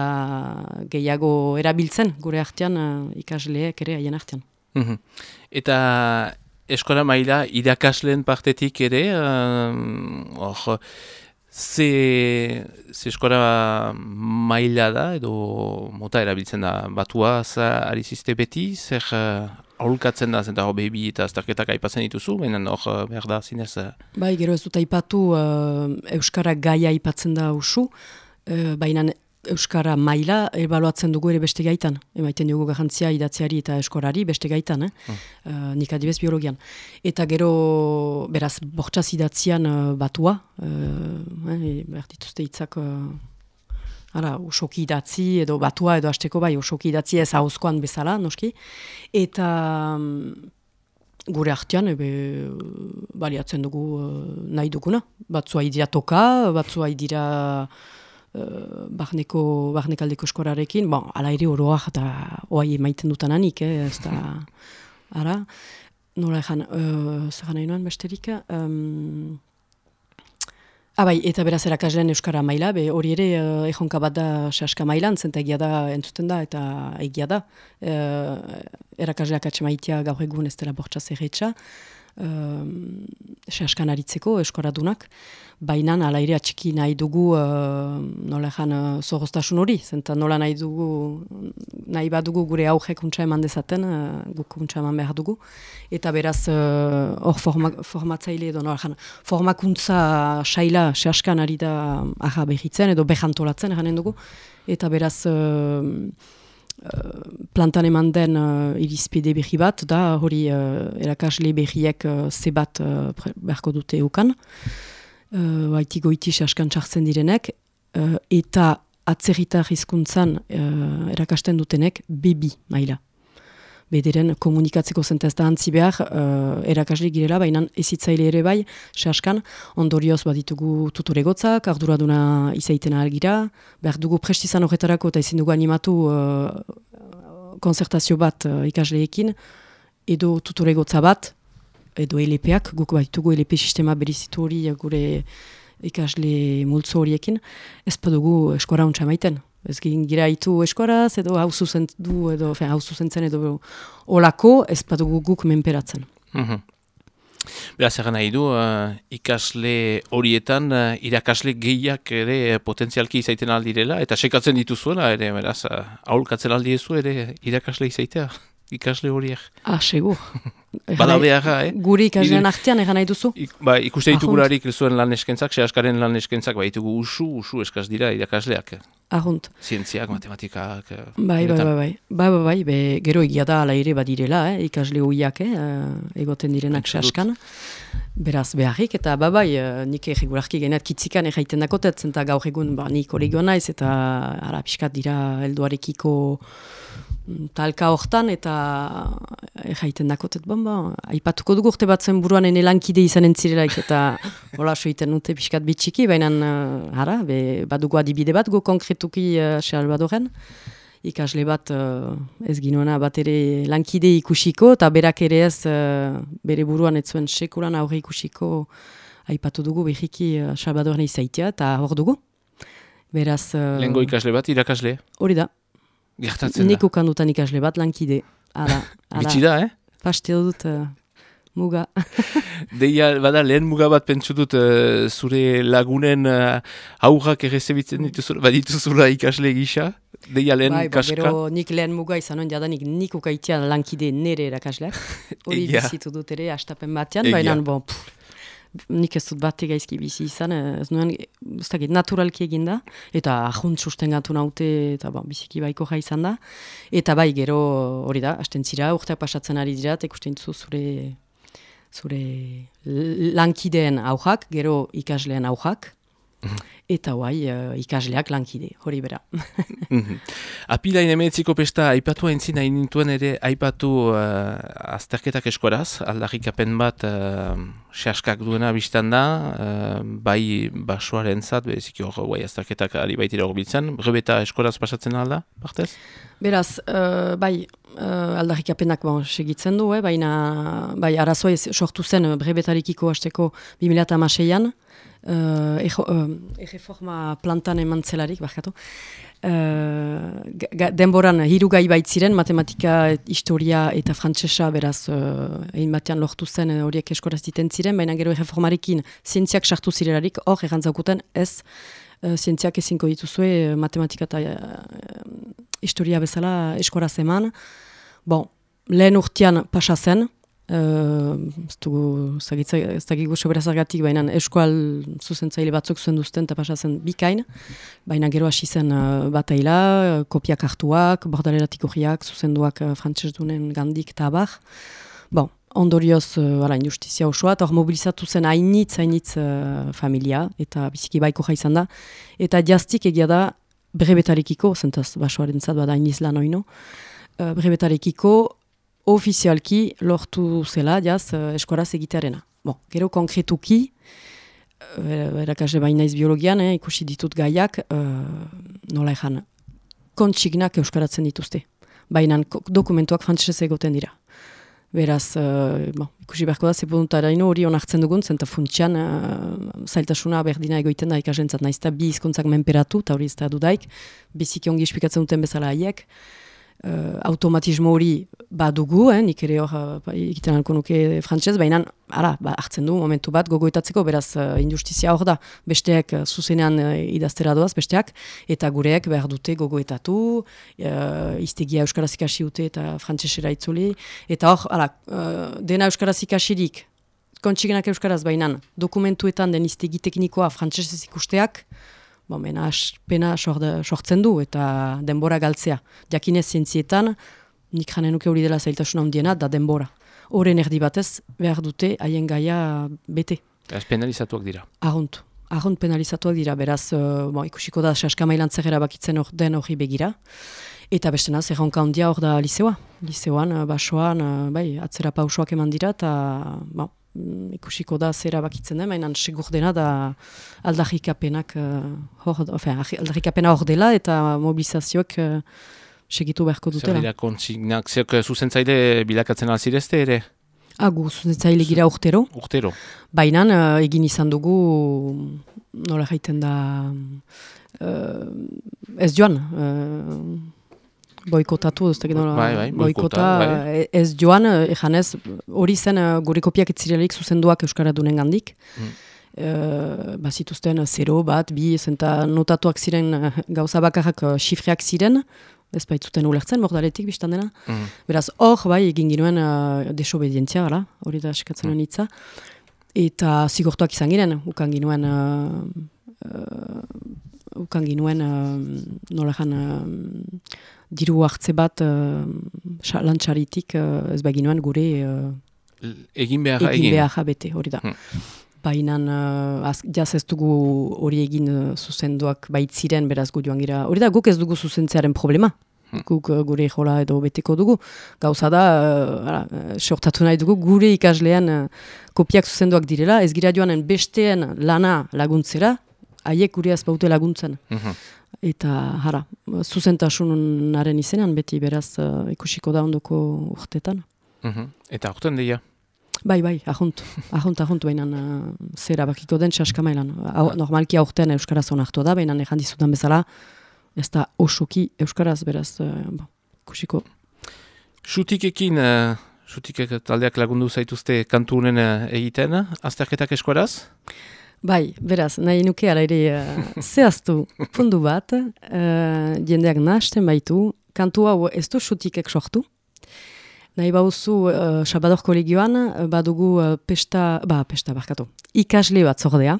gehiago erabiltzen gure artean uh, ikasleek ere haien artean. Mm Eta eskola maila irakasleen partetik ere, hor, ze, ze eskola maila da, edo mota erabiltzen da, batua ari ziste beti, zer aurkatzen da, zenta hor bebi eta azterketak aipatzen dituzu, baina hor behar da zinez. Bai, gero ez dut aipatu, uh, Euskara gaia aipatzen da usu, uh, baina Euskara maila ebaluatzen dugu ere beste gaitan. Emaiten dugu garrantzia idatziari eta eskorari beste gaitan, eh? Mm. Uh, nik adibez biologian. Eta gero, beraz, bortxaz idatzian uh, batua, uh, eh, behar dituzte hitzak, uh, ara, usoki idatzi edo batua edo hasteko bai, usoki idatzi ez hauzkoan bezala, noski. Eta... Um, gure artean, ebe, baliatzen dugu nahi duguna. Batzua idira toka, batzua idira uh, barneko, barnekaldeko eskorarekin, bon, ala ere oroak eta oai emaiten dutan anik, eh, ez da, ara, nola ezan, uh, zer nahi nuen besterik, um, Abai, eta beraz erakasleen Euskara maila, be hori ere uh, ejonka bat da saska mailan, zenta egia da entzuten da eta egia da. Uh, erakasleak atxemaitia gaur egun ez dela bortza zerretxa uh, saskan aritzeko eskoradunak, baina ala ere atxiki nahi dugu uh, nola ezan uh, zorroztasun hori, zenta nola nahi dugu, nahi badugu gure auge kuntza eman dezaten, uh, guk kuntza eman behar dugu, eta beraz hor uh, forma, formatzaile edo nola formakuntza saila saskan ari da aha behitzen edo behantolatzen eranen dugu, eta beraz plantan eman den uh, irizpide berri bat, da hori uh, erakasle berriek uh, zebat uh, beharko dute ukan, uh, baiti goiti saskan txartzen direnek, uh, eta atzerritar hizkuntzan uh, erakasten dutenek bebi maila bederen komunikatzeko zentez da antzi behar, uh, erakasle girela, baina ezitzaile ere bai, saskan, ondorioz baditugu tutore gotzak, arduraduna izaiten algira, behar dugu prestizan horretarako eta ezin dugu animatu uh, konzertazio bat uh, ikasleekin, edo tutore gotza bat, edo LP-ak, guk baditugu LP sistema berizitu hori gure ikasle multzo horiekin, ez badugu eskora untsa maiten. Ez gira itu eskoraz, edo hau du, edo hau zuzentzen, edo olako, ez padugu guk menperatzen. Mm Beraz, egan nahi du, uh, ikasle horietan, uh, irakasle gehiak ere potentzialki izaiten aldirela, eta sekatzen dituzuela ere, beraz, uh, aholkatzen aldiezu ere irakasle izaitea, ikasle horiek. Ah, segur. (laughs) Bada beharra, eh? Guri ikasleen artean egan nahi duzu? Ik, ba, ikuste Ahont. ditugularik zuen lan eskentzak, sehaskaren lan eskentzak, ba, ditugu usu, usu eskaz dira irakasleak. Ahunt. Zientziak, matematikak. eh, Bai, bai, benetan. bai, bai, bai, bai, bai, be, gero egia da ala ere badirela, eh, ikasle huiak, eh, eh, egoten direnak dut. saskan. Beraz, beharrik, eta ba, bai, eh, nik egibularki geneat kitzikan egaiten dakotet, zenta gaur egun, ba, nik kolegioa naiz, eta ara pixkat dira helduarekiko talka hortan, eta egaiten dakotet, bon, ba, aipatuko dugu urte batzen buruan ene lankide izanen zirelaik, eta (laughs) hola soiten nute pixkat bitxiki, baina, uh, ara, be, badugu adibide bat, go konkretuki uh, Salvadoren, ikasle bat uh, ez ginoena bat ere lankide ikusiko, eta berak ere ez uh, bere buruan ez zuen sekulan aurre ikusiko aipatu dugu behiki uh, Salvadoren izaitia, eta hor dugu. Beraz, uh, Lehengo ikasle bat, irakasle, hori da, gertatzen da. ukandutan ikasle bat lankide. Hala, (laughs) Bitsi da, eh? paste dut uh, muga. (laughs) Deia, bada, lehen muga bat pentsu dut eh, zure lagunen uh, aurrak errezebitzen dituzula, badituzula ikasle gisa. Deia lehen bai, ba, kaska. gero nik lehen muga izan nuen jadanik nik ukaitia lankide nere erakasleak. (laughs) Hori bizitu dut ere astapen batean, baina bon, pff, nik ez dut bate gaizki bizi izan, ez nuen, ez dakit, naturalki eginda, eta ahunt sustengatu naute, eta bon, biziki baiko ja izan da. Eta bai, gero hori da, hasten zira, urteak pasatzen ari dira, ikusten duzu zure zure lankideen aujak, gero ikasleen aujak, (laughs) eta guai, eh, ikasleak lankide, hori bera. (laughs) Mhm. Apilain emeetziko pesta aipatu haintzin nahi nintuen ere aipatu uh, azterketak eskoraz, aldarrikapen bat uh, sehaskak duena biztan da, uh, bai basoaren zat, beziki hor guai azterketak ari baitira hor biltzen, brebeta eskoraz pasatzen alda, partez? Beraz, eh, bai, uh, aldarrikapenak bon, segitzen du, eh, baina bai, arazoa sortu zen eh, brebetarikiko hasteko 2006an, uh, ejo, uh, plantan eman zelarik, barkatu. Uh, denboran hiru gai baitziren, matematika, historia eta frantsesa beraz uh, egin batean lortu zen horiek eskoraz diten ziren, baina gero erreformarekin zientziak sartu zirelarik, hor errantzaukuten ez uh, zientziak ezinko dituzue matematika eta eh, historia bezala eskoraz eman. Bon, lehen urtean pasa zen, uh, ez dugu, ez dakigu soberazargatik, baina eskual zuzentzaile batzuk zuen duzten eta pasa zen bikain, baina gero hasi zen uh, bataila, uh, kopiak hartuak, bordaleratik horiak, zuzenduak uh, frantses dunen gandik eta abar. Bon, ondorioz, uh, ala, injustizia osoa, eta hor mobilizatu zen hainitz, hainitz uh, familia, eta biziki baiko izan da, eta jaztik egia da, brebetarekiko, zentaz basoaren zat bada iniz lan oino, uh, brebetarekiko ofizialki lortu zela, jaz, uh, eskoraz egitearena. Bon, gero konkretuki, uh, erakasle baina naiz biologian, eh, ikusi ditut gaiak, uh, nola ezan, kontsignak euskaratzen dituzte. Baina dokumentuak frantsesez egoten dira. Beraz, uh, bon, ikusi beharko da, zepuntaraino hori onartzen dugun, zenta funtsian uh, zailtasuna berdina egoiten da ikaslentzat naiz eta bi hizkuntzak menperatu, eta hori ez da dudaik, biziki ongi esplikatzen duten bezala haiek, uh, automatismo hori badugu, eh, nik ere hor uh, egiten alko nuke frantses, baina ara, ba, hartzen du momentu bat gogoetatzeko, beraz uh, injustizia hor da, besteak uh, zuzenean uh, idaztera doaz, besteak, eta gureek behar dute gogoetatu, uh, iztegia euskaraz ikasi dute eta frantsesera itzuli, eta hor, ara, uh, dena euskaraz ikasirik, kontxigenak euskaraz bainan, dokumentuetan den iztegi teknikoa frantsesez ikusteak, Bon, mena pena sortzen du eta denbora galtzea. Jakinez zientzietan, nik janen nuke hori dela zailtasuna handiena, da denbora. Horren erdi batez, behar dute haien gaia bete. Ez penalizatuak dira. Arrunt. Arrunt penalizatuak dira, beraz, uh, bon, ikusiko da, saskamailan zer erabakitzen hor den hori begira. Eta bestena, erronka handia hor da liseoa. Liseoan, uh, basoan, uh, bai, atzera pausoak eman dira, eta bon, ikusiko da zer erabakitzen den, baina segur dena da aldarrikapenak uh, hor, ofen, aldarrikapena hor dela, eta mobilizazioak uh, segitu beharko Zer dutela. dira kontsignak, zer zuzentzaile bilakatzen alzirezte ere, Agu, zuzentzaile gira urtero, urtero. Baina uh, egin izan dugu, nola jaiten da, uh, ez joan, uh, boikotatu, ez nola, Bai, bai, boikota, boikota, e- ez joan, eh, ejanez, hori zen eh, gure kopiak etzirelik zuzenduak Euskara dunen gandik. Mm. Eh, bazituzten zero, bat, bi, zenta notatuak ziren eh, gauza bakarrak eh, xifreak ziren, ez baitzuten ulertzen, bordaletik biztan dena. Mm. Beraz, hor, bai, egin ginuen uh, desobedientzia, gara, hori da eskatzen mm. hitza. Eta zigortuak izan giren, ukan ginuen, uh, uh, ukan ginuen, uh, nola jan, uh, diru hartze bat uh, xa- lantxaritik uh, ez baginuen gure uh, Egin beharra egin egin. beharra bete, hori da. Hmm. Baina, uh, az- jaz ez dugu hori egin uh, zuzenduak baitziren, beraz gu joan gira. Hori da, guk ez dugu zuzentzearen problema. Hmm. Guk uh, gure jola edo beteko dugu. Gauza da, uh, ara, sortatu nahi dugu, gure ikaslean uh, kopiak zuzenduak direla, ez gira joanen besteen lana laguntzera, haiek gure ez baute laguntzen. Mhm. Eta, hara, zuzentasunaren izenan beti beraz uh, ikusiko da ondoko urtetan. Mhm. Eta aurten deia. Bai, bai, ahunt, ahunt, ahunt, baina uh, zera bakiko den txaskamailan. Hau, normalki aurten Euskaraz onartu da, baina ejan dizutan bezala, ez da osoki Euskaraz, beraz, uh, bo, ikusiko. Xutikekin, uh, xutikek taldeak lagundu zaituzte kantu honen eh, egiten, azterketak eskuaraz? Bai, beraz, nahi nuke ala ere uh, zehaztu. (laughs) Pundu bat, uh, jendeak nahasten baitu, kantu hau ez du xutikek sortu, Nahi bauzu, uh, Sabador kolegioan, badugu uh, pesta, ba, pesta barkatu, ikasle bat zordea.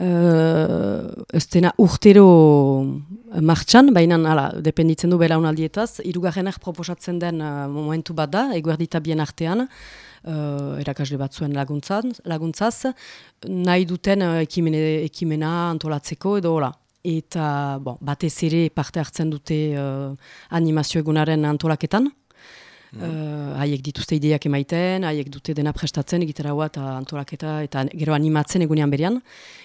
Uh, ez dena urtero martxan, baina ala, dependitzen du belaunaldietaz, irugarrenak proposatzen den uh, momentu bat da, eguerdita bien artean, uh, erakasle batzuen laguntzaz, laguntzaz nahi duten uh, ekimene, ekimena antolatzeko edo hola. Eta bon, batez ere parte hartzen dute uh, animazio egunaren antolaketan, Uh, haiek dituzte ideak emaiten, haiek dute dena prestatzen, egitaraua eta antolaketa, eta gero animatzen egunean berean,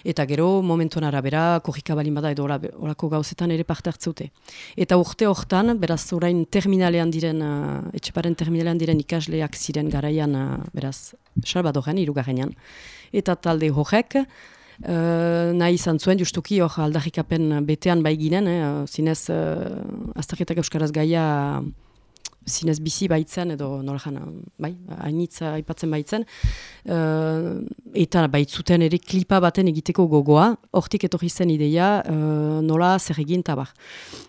eta gero momentuan arabera, korrika balin bada edo holako gauzetan ere parte hartzeute. Eta urte hortan, beraz orain terminalean diren, uh, etxeparen terminalean diren ikasleak ziren garaian, uh, beraz, Salvadoren, irugarrenean. Eta talde horrek, Uh, nahi izan zuen, justuki hor aldarrikapen betean bai ginen, eh, zinez uh, azterketak euskaraz gaia zinez bizi baitzen edo nola jana, bai, hainitza aipatzen baitzen, uh, eta baitzuten ere klipa baten egiteko gogoa, hortik etorri zen ideia uh, nola zer egin tabar.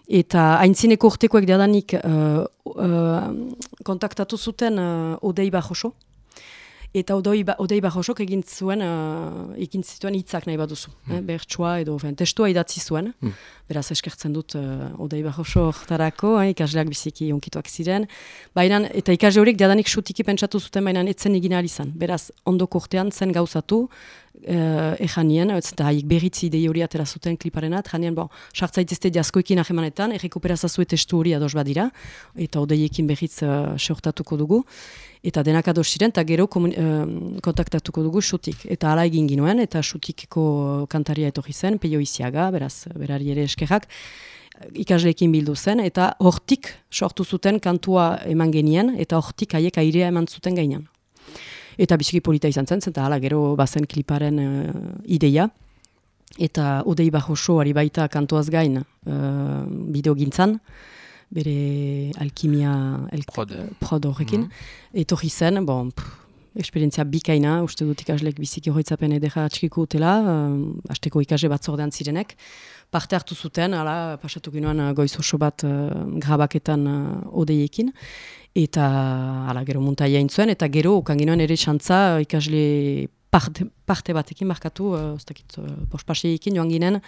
Eta haintzineko urtekoek diadanik uh, uh, kontaktatu zuten uh, Odei Bajoso, Eta odei, ba, odei bajosok egin zuen, uh, egin zituen hitzak nahi baduzu. Eh? Bertsua edo, fen, testua idatzi zuen. Mm. Beraz eskertzen dut uh, odei bajoso hortarako, eh? ikasleak biziki onkituak ziren. Baina, eta ikasle horiek diadanik sutiki pentsatu zuten, baina etzen egin izan. Beraz, ondoko urtean zen gauzatu, uh, ejanien, eta haik berritzi idei hori atera zuten kliparenat, janien, bon, sartzaitezte jazkoekin ahemanetan, errekuperazazue testu hori ados badira, eta odeiekin berritz uh, seurtatuko dugu, eta denak ados ziren, eta gero komun, em, kontaktatuko dugu xutik. Eta hala egin ginuen, eta xutikeko kantaria etorri zen, peio iziaga, beraz, berari ere eskerrak, ikasleekin bildu zen, eta hortik sortu zuten kantua eman genien, eta hortik haiek airea eman zuten gainean. Eta biziki polita izan zen, eta hala gero bazen kliparen uh, ideia. Eta Odei Bajoso ari baita kantuaz gain uh, bideo gintzan, bere alkimia el, Prod. prod horrekin. Etorri zen, bon, pff, esperientzia bikaina, uste dut ikaslek biziki horitzapen edera atxikiko utela, um, asteko ikasle batzordean zirenek. Parte hartu zuten, ala, pasatu ginoan uh, goiz oso bat uh, grabaketan uh, odeiekin. Eta ala, gero muntai zuen, eta gero ukan ginoen ere xantza ikasle parte, parte batekin markatu, uh, dakit, uh, pospaseekin joan ginen,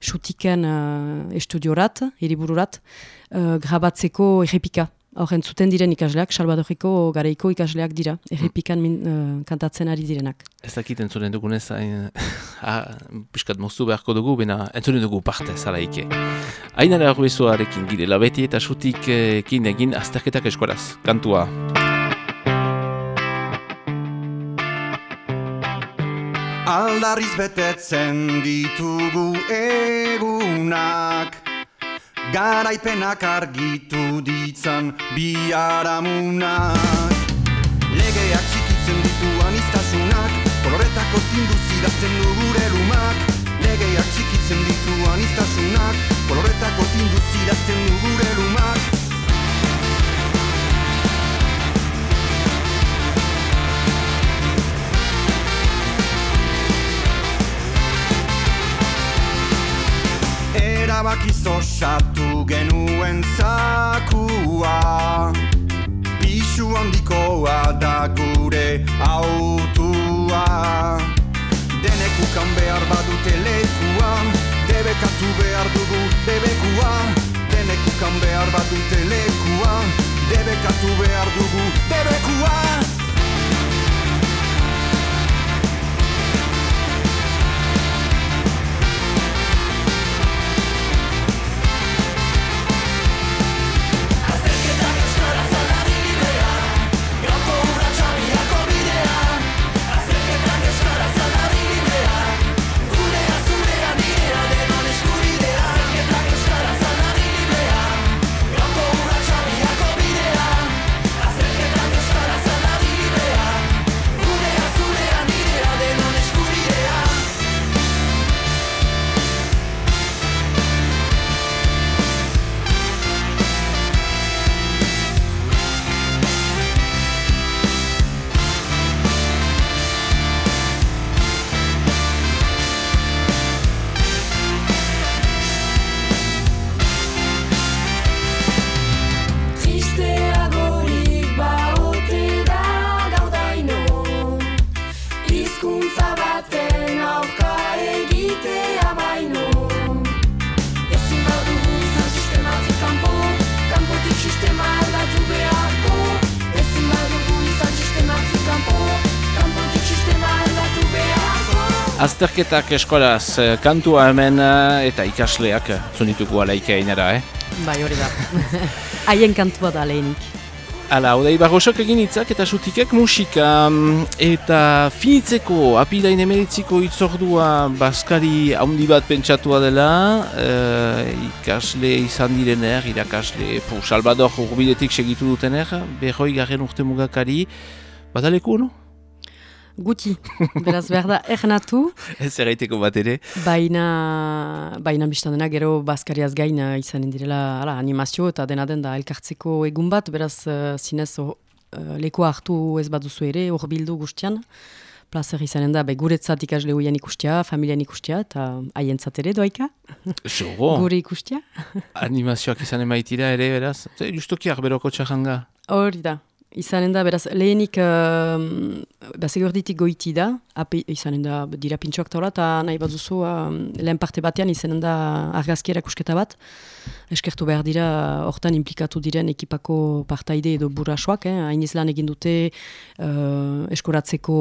xutiken uh, estudiorat, hiribururat, uh, grabatzeko errepika. Horren zuten diren ikasleak, Salvadoriko garaiko ikasleak dira, errepikan min, uh, kantatzen ari direnak. Ez dakit entzunen dugunez, hain, (laughs) ah, piskat moztu beharko dugu, bena entzunen dugu parte, zaraike. Ainara arruezoarekin girela beti eta xutikekin egin azterketak eskolaz. Kantua. Aldarriz betetzen ditugu egunak. Garaipenak argitu ditzan biharamunak Legeak txikitzen ditu anistasunak Koloretako tindu zidazten du gure lumak. Legeak txikitzen ditu anistasunak Koloretako tindu zidazten du gure lumak erabakiz osatu genuen zakua. Pisu handikoa da gure autua. Denek ukan behar badute lekua Debekatu behar dugu debekua. Denek ukan behar badute lekua Debekatu behar dugu debekua Azterketak eskolaz, eh, kantua hemen eh, eta ikasleak eh, zunituko alaika einara, eh? Bai, hori da. (laughs) Haien kantua da lehenik. Hala, odei barrosok egin hitzak eta sutikek musika mm, eta finitzeko apidain emeritziko itzordua baskari handi bat pentsatua dela eh, ikasle izan direner, irakasle Salvador urbidetik segitu dutener, behoi garren urte mugakari, badaleku, no? Guti, (laughs) beraz behar da, ernatu, Ez erraiteko bat ere. baina, baina biztan dena gero Baskariaz gain eh, izanen direla ala, animazio eta dena den da elkartzeko egun bat, beraz uh, zinez uh, lekoa hartu ez baduzu ere, hor bildu guztian. Plazer izanen da, bai, guretzat ikasle huian ikustia, familian ikustia, eta haientzat ere doaika, Zogo, gure ikustia. animazioak izan emaitira ere, beraz. Justoki beroko txarranga. Hori da. Izanen da, beraz, lehenik uh, bazegorditik goiti da, ape, izanen da, dira pintxoak taula, eta nahi bat duzu, um, lehen parte batean izanen da argazki erakusketa bat, eskertu behar dira, hortan implikatu diren ekipako partaide edo burasoak, eh? hain izlan egin dute uh, eskoratzeko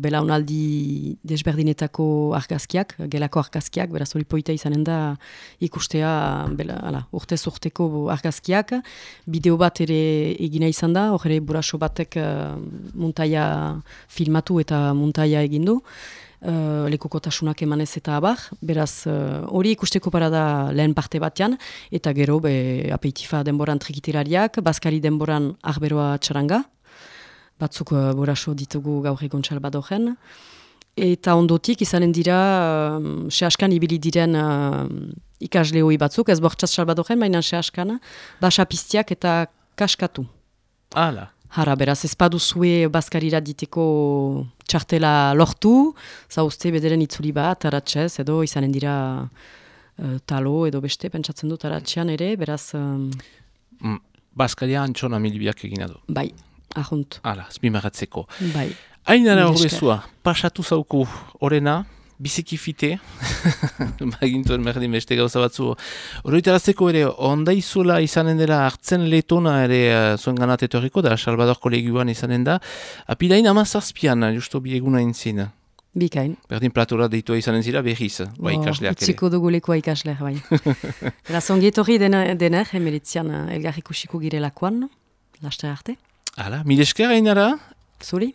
belaunaldi desberdinetako argazkiak, gelako argazkiak, beraz hori poita izanen da ikustea bela, ala, urtez urteko argazkiak, bideo bat ere egina izan da, hor ere buraso batek uh, muntaia filmatu eta muntaia egin du, uh, lekukotasunak emanez eta abar, beraz uh, hori ikusteko para da lehen parte batean, eta gero be, apeitifa denboran trikitirariak, baskari denboran arberoa txaranga, batzuk uh, buraso ditugu gaur egon Salvadorren, Eta ondotik izanen dira, um, sehaskan ibili diren uh, ikasle hoi batzuk, ez bortxaz Salvadorren, baina sehaskan, basa piztiak eta kaskatu. Hala. Hara, beraz, ez baduzue baskarira diteko txartela lortu, zauzte bederen itzuli bat, aratzez, edo izanen dira uh, talo edo beste, pentsatzen dut aratzean ere, beraz, um, Mm, Baskaria antxona milibiak egina du. bai, ahunt, Hala, azpimarratzeko. bai. Ainara esker. horrezua, pasatu zauku orena, biziki fite, (laughs) bagintuen merdin beste gauza batzu. Oroitarazteko ere, onda izula izanen dela hartzen letona ere uh, zuen ganat etorriko da, Salvador kolegioan izanen da. Apidain amazazpian, justo bi eguna intzin. Bikain. Berdin platora deitua izanen zira behiz, ba Oh, ikasleak ere. Utziko dugu lekoa ikasleak, bai. (laughs) Beraz, ongetorri dena- dener, emeritzian uh, elgarrikusiko girelakoan, laste arte. Hala, mil esker ainara, Zuri?